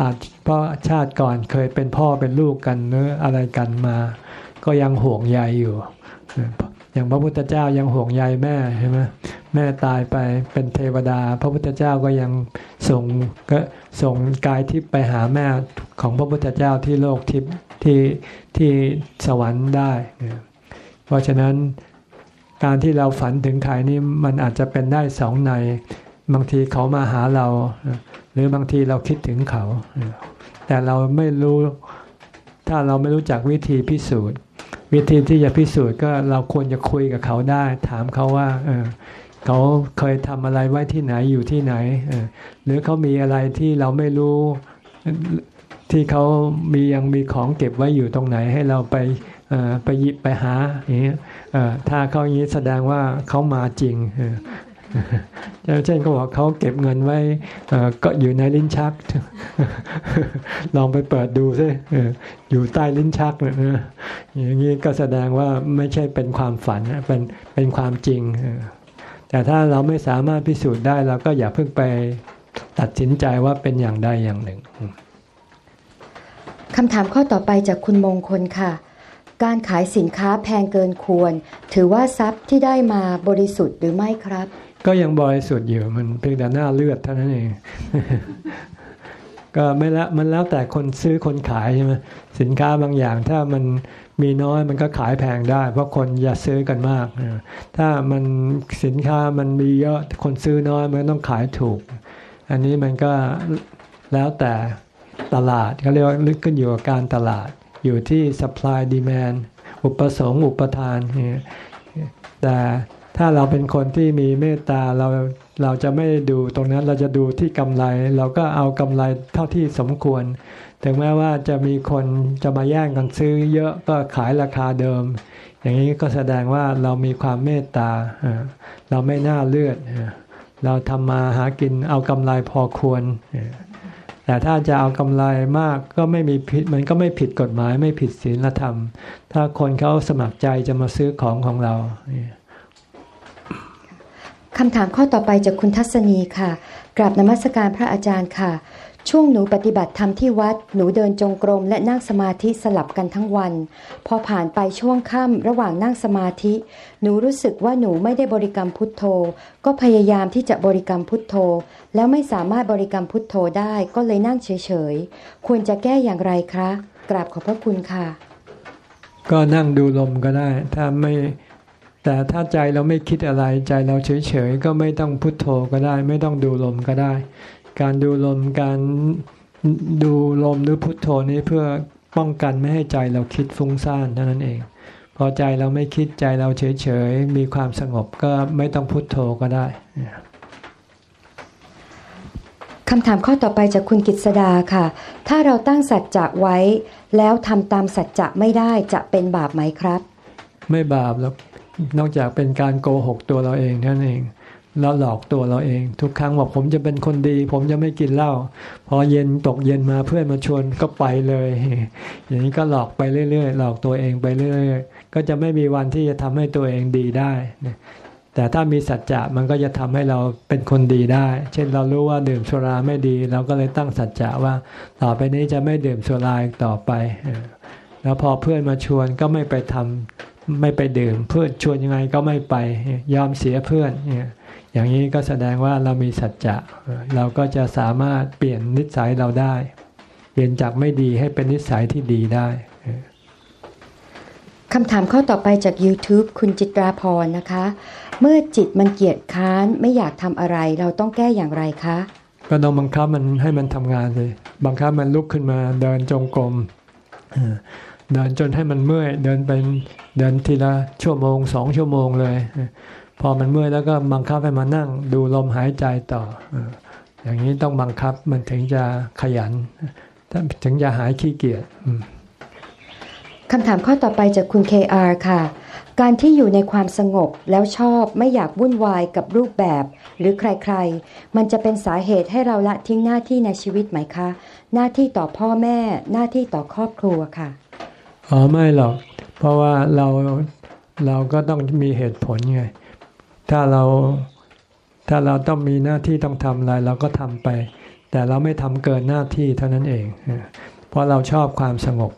อาจเพราะชาติก่อนเคยเป็นพ่อเป็นลูกกันหรืออะไรกันมา ก็ยังห่วงใยอยู่ อย่างพระพุทธเจ้ายังห่วงใยแม่ใช่ไหมแม่ตายไปเป็นเทวดา พระพุทธเจ้าก็ยังส่งก็ส่งกายทิพย์ไปหาแม่ของพระพุทธเจ้าที่โลกทิพย์ที่ที่สวรรค์ได้ เพราะฉะนั้นการที่เราฝันถึงใครนี่มันอาจจะเป็นได้สองใน บางทีเขามาหาเรา หรือบางทีเราคิดถึงเขา แต่เราไม่รู้ถ้าเราไม่รู้จักวิธีพิสูจน์ วิธีที่จะพิสูจน์ก็เราควรจะคุยกับเขาได้ ถามเขาว่าเออเขาเคยทำอะไรไว้ที่ไหนอยู่ที่ไหนหรือเขามีอะไรที่เราไม่รู้ที่เขามียังมีของเก็บไว้อยู่ตรงไหนให้เราไปไปหยิบไปหาอย่างนี้ถ้าเขาอย่างนี้แสดงว่าเขามาจริง เช่นเขาบอกเขาเก็บเงินไว้ก็อยู่ในลิ้นชัก ลองไปเปิดดูซิอยู่ใต้ลิ้นชักนะอย่างนี้ก็แสดงว่าไม่ใช่เป็นความฝันเป็นเป็นความจริง แต่ถ้าเราไม่สามารถพิสูจน์ได้เราก็อย่าเพิ่งไปตัดสินใจว่าเป็นอย่างใดอย่างหนึ่งคำถามข้อต่อไปจากคุณมงคลค่ะ การขายสินค้าแพงเกินควร ถือว่าทรัพย์ที่ได้มาบริสุทธิ์หรือไม่ครับ ก็ยังบริสุทธิ์อยู่มันเพียงแต่หน้าเลือดเท่านั้นเอง ก็ไม่ละมันแล้วแต่คนซื้อคนขายใช่ไหมสินค้าบางอย่าง ถ้ามันมีน้อยมันก็ขายแพงได้ เพราะคนอยากซื้อกันมาก ถ้ามันสินค้ามันมีเยอะคนซื้อน้อยมันต้องขายถูก อันนี้มันก็แล้วแต่ตลาดเขาเรียกว่าลึกขึ้นอยู่กับการตลาด อยู่ที่ supply demand อุปสงค์อุปทาน แต่ ถ้าเราเป็นคนที่มีเมตตาเราเราจะไม่ดูตรงนั้นเราจะดูที่กำไร เราก็เอากำไรเท่าที่สมควร ถึงแม้ว่าจะมีคนจะมาแย่งกันซื้อ เยอะก็ขายราคาเดิม อย่างนี้ก็แสดงว่าเรามีความเมตตา เราไม่น่าเลือด เราทำมาหากินเอากำไรพอควร แต่ถ้าจะเอากำไรมากก็ไม่มีผิดมันก็ไม่ผิดกฎหมายไม่ผิดศีลธรรม ถ้าคนเขาสมัครใจจะมาซื้อของของเรา คำถามข้อต่อไปจากคุณทัศนีค่ะ กราบนมัสการพระอาจารย์ค่ะ ช่วงหนูปฏิบัติธรรมที่วัด หนูเดินจงกรมและนั่งสมาธิสลับกันทั้งวัน พอผ่านไปช่วงค่ำระหว่างนั่งสมาธิ หนูรู้สึกว่าหนูไม่ได้บริกรรมพุทโธ ก็พยายามที่จะบริกรรมพุทโธ แล้วไม่สามารถบริกรรมพุทโธได้ก็เลยนั่งเฉยๆ ควรจะแก้อย่างไรคะ กราบขอบพระคุณค่ะ ก็นั่งดูลมก็ได้ ถ้าไม่ แต่ถ้าใจเราไม่คิดอะไร ใจเราเฉยๆก็ไม่ต้องพุทโธก็ได้ ไม่ต้องดูลมก็ได้ การดูลมการดูลมหรือพุทโธนี้เพื่อป้องกันไม่ให้ใจเราคิดฟุ้งซ่านเท่านั้นเอง พอใจเราไม่คิดใจเราเฉยๆมีความสงบก็ไม่ต้องพุทโธก็ได้คำถามข้อต่อไปจากคุณกิตสดาค่ะ ถ้าเราตั้งสัจจะไว้ แล้วทำตามสัจจะไม่ได้จะเป็นบาปไหมครับ ไม่บาปแล้ว นอกจากเป็นการโกหกตัวเราเองนั่นเองเราหลอกตัวเราเอง ทุกครั้งบอกผมจะเป็นคนดี ผมจะไม่กินเหล้าพอเย็นตกเย็นมาเพื่อนมาชวนก็ไปเลย อย่างนี้ก็หลอกไปเรื่อยๆ หลอกตัวเองไปเรื่อยๆ ก็จะไม่มีวันที่จะทำให้ตัวเองดีได้แต่ถ้ามีสัจจะมันก็จะทำให้เราเป็นคนดีได้ เช่นเรารู้ว่าดื่มสุราไม่ดี เราก็เลยตั้งสัจจะว่า ต่อไปนี้จะไม่ดื่มสุราอีกต่อไป แล้วพอเพื่อนมาชวนก็ไม่ไปทำ ไม่ไปดื่ม เพื่อนชวนยังไงก็ไม่ไปยอมเสียเพื่อนเนี่ยอย่างนี้ก็แสดงว่าเรามีสัจจะเราก็จะสามารถเปลี่ยนนิสัยเราได้ เปลี่ยนจากไม่ดีให้เป็นนิสัยที่ดีได้คำถามข้อต่อไปจาก YouTube คุณจิตราพรนะคะ เมื่อจิตมันเกียดค้านไม่อยากทำอะไร เราต้องแก้อย่างไรคะ ก็ต้องบังคับมันให้มันทำงานเลยบังคับมันลุกขึ้นมาเดินจงกรม เดินจนให้มันเมื่อย เดินเป็นเดินทีละชั่วโมงสองชั่วโมงเลย พอมันเมื่อยแล้วก็บังคับให้มานั่งดูลมหายใจต่อ อย่างนี้ต้องบังคับมันถึงจะขยันถึงจะหายขี้เกียจคำถามข้อต่อไปจากคุณ KR ค่ะ การที่อยู่ในความสงบแล้วชอบไม่อยากวุ่นวายกับรูปแบบ หรือใครๆ มันจะเป็นสาเหตุให้เราละทิ้งหน้าที่ในชีวิตไหมคะ หน้าที่ต่อพ่อแม่ หน้าที่ต่อครอบครัวค่ะ อ๋อไม่หรอก เพราะว่าเราเราก็ต้องมีเหตุผลไง ถ้าเราถ้าเราต้องมีหน้าที่ต้องทำอะไร เราก็ทำไป แต่เราไม่ทำเกินหน้าที่เท่านั้นเอง เพราะเราชอบความสงบ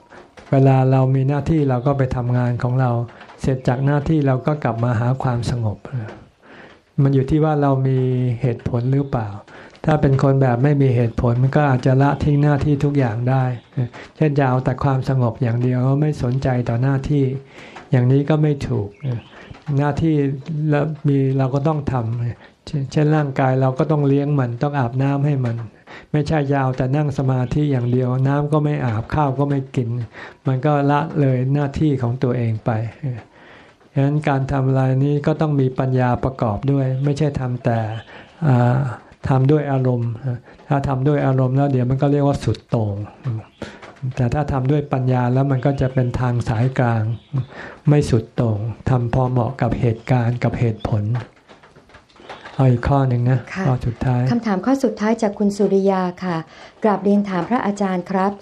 เวลาเรามีหน้าที่เราก็ไปทำงานของเรา เสร็จจากหน้าที่เราก็กลับมาหาความสงบ มันอยู่ที่ว่าเรามีเหตุผลหรือเปล่า ถ้าเป็นคนแบบไม่มีเหตุผลมันก็อาจจะละทิ้งหน้าที่ทุกอย่างได้ เช่นจะเอาแต่ความสงบอย่างเดียวไม่สนใจต่อหน้าที่ อย่างนี้ก็ไม่ถูก หน้าที่แล้วมีเราก็ต้องทำเช่นร่างกายเราก็ต้องเลี้ยงมันต้องอาบน้ำให้มัน ไม่ใช่ยาวแต่นั่งสมาธิอย่างเดียว น้ำก็ไม่อาบข้าวก็ไม่กิน มันก็ละเลยหน้าที่ของตัวเองไปฉะนั้นการทำอะไรนี้ก็ต้องมีปัญญาประกอบด้วย ไม่ใช่ทำแต่ ทำด้วยอารมณ์ ถ้าทำด้วยอารมณ์แล้วเดี๋ยวมันก็เรียกว่าสุดโต่งแต่ถ้าทำด้วยปัญญาแล้วมันก็จะเป็นทางสายกลาง ไม่สุดโต่งทำพอเหมาะกับเหตุการณ์กับเหตุผลเอาอีกข้อหนึ่งนะค่ะข้อสุดท้ายคำถามข้อสุดท้ายจากคุณสุริยาค่ะ กราบเรียนถามพระอาจารย์ครับ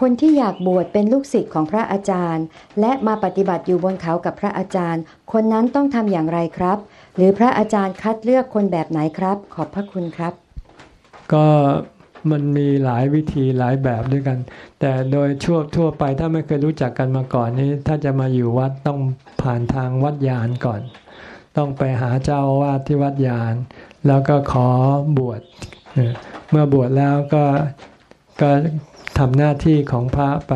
คนที่อยากบวชเป็นลูกศิษย์ของพระอาจารย์ และมาปฏิบัติอยู่บนเขากับพระอาจารย์ คนนั้นต้องทำอย่างไรครับ หรือพระอาจารย์คัดเลือกคนแบบไหนครับ ขอบพระคุณครับ ก็มันมีหลายวิธีหลายแบบด้วยกัน แต่โดยทั่วทั่วไปถ้าไม่เคยรู้จักกันมาก่อนนี้ ถ้าจะมาอยู่วัดต้องผ่านทางวัดยานก่อน ต้องไปหาเจ้าอาวาสที่วัดยาน แล้วก็ขอบวชเมื่อบวชแล้วก็ก็ทำหน้าที่ของพระไป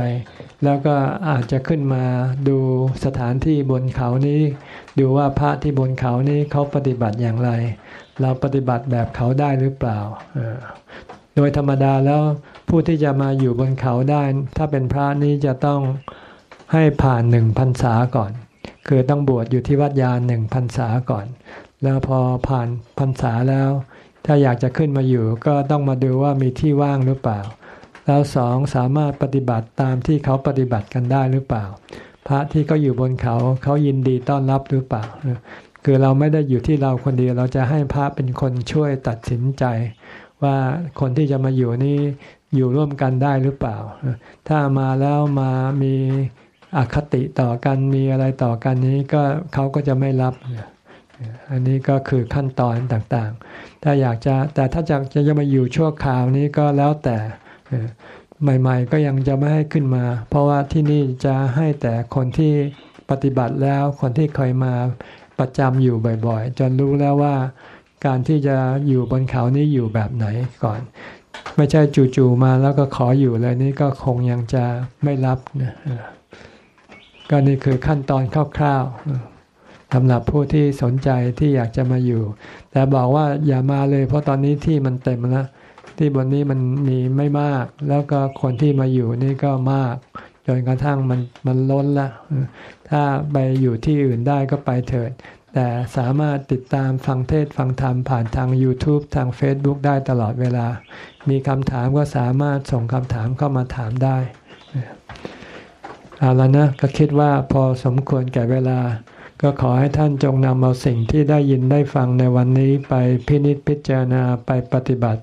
แล้วก็อาจจะขึ้นมาดูสถานที่บนเขานี้ ดูว่าพระที่บนเขานี้เขาปฏิบัติอย่างไร เราปฏิบัติแบบเขาได้หรือเปล่า โดยธรรมดาแล้วผู้ที่จะมาอยู่บนเขาได้ ถ้าเป็นพระนี้จะต้องให้ผ่านหนึ่งพรรษาก่อน คือต้องบวชอยู่ที่วัดยาหนึ่งพรรษาก่อน แล้วพอผ่านพรรษาแล้ว ถ้าอยากจะขึ้นมาอยู่ก็ต้องมาดูว่ามีที่ว่างหรือเปล่า แล้วสองสามารถปฏิบัติตามที่เขาปฏิบัติกันได้หรือเปล่า พระที่เขาอยู่บนเขาเขายินดีต้อนรับหรือเปล่าคือเราไม่ได้อยู่ที่เราคนเดียวเราจะให้พระเป็นคนช่วยตัดสินใจ ว่าคนที่จะมาอยู่นี่อยู่ร่วมกันได้หรือเปล่า ถ้ามาแล้วมามีอคติต่อกันมีอะไรต่อกันนี้ก็เขาก็จะไม่รับ อันนี้ก็คือขั้นตอนต่างๆ ถ้าอยากจะแต่ถ้าจะจะจะมาอยู่ชั่วคราวนี้ก็แล้วแต่ ใหม่ ๆ ก็ยังจะไม่ให้ขึ้นมา เพราะว่าที่นี่จะให้แต่คนที่ปฏิบัติแล้วคนที่เคยมาประจำอยู่บ่อยๆ จนรู้แล้วว่าการที่จะอยู่บนเขานี้อยู่แบบไหนก่อน ไม่ใช่จู่ๆมาแล้วก็ขออยู่เลยนี่ก็คงยังจะไม่รับนะก็นี่คือขั้นตอนคร่าวๆสำหรับผู้ที่สนใจที่อยากจะมาอยู่ แต่บอกว่าอย่ามาเลยเพราะตอนนี้ที่มันเต็มแล้ว ที่บนนี้มันมีไม่มาก แล้วก็คนที่มาอยู่นี่ก็มาก จนกระทั่งมันมันล้นละถ้าไปอยู่ที่อื่นได้ก็ไปเถิด แต่สามารถติดตามฟังเทศฟังธรรมผ่านทาง YouTube ทาง Facebook ได้ตลอดเวลา มีคำถามก็สามารถส่งคำถามเข้ามาถามได้ เอาละนะ ก็คิดว่าพอสมควรแก่เวลาก็ขอให้ท่านจงนำเอาสิ่งที่ได้ยินได้ฟังในวันนี้ไปพินิจพิจารณาไปปฏิบัติ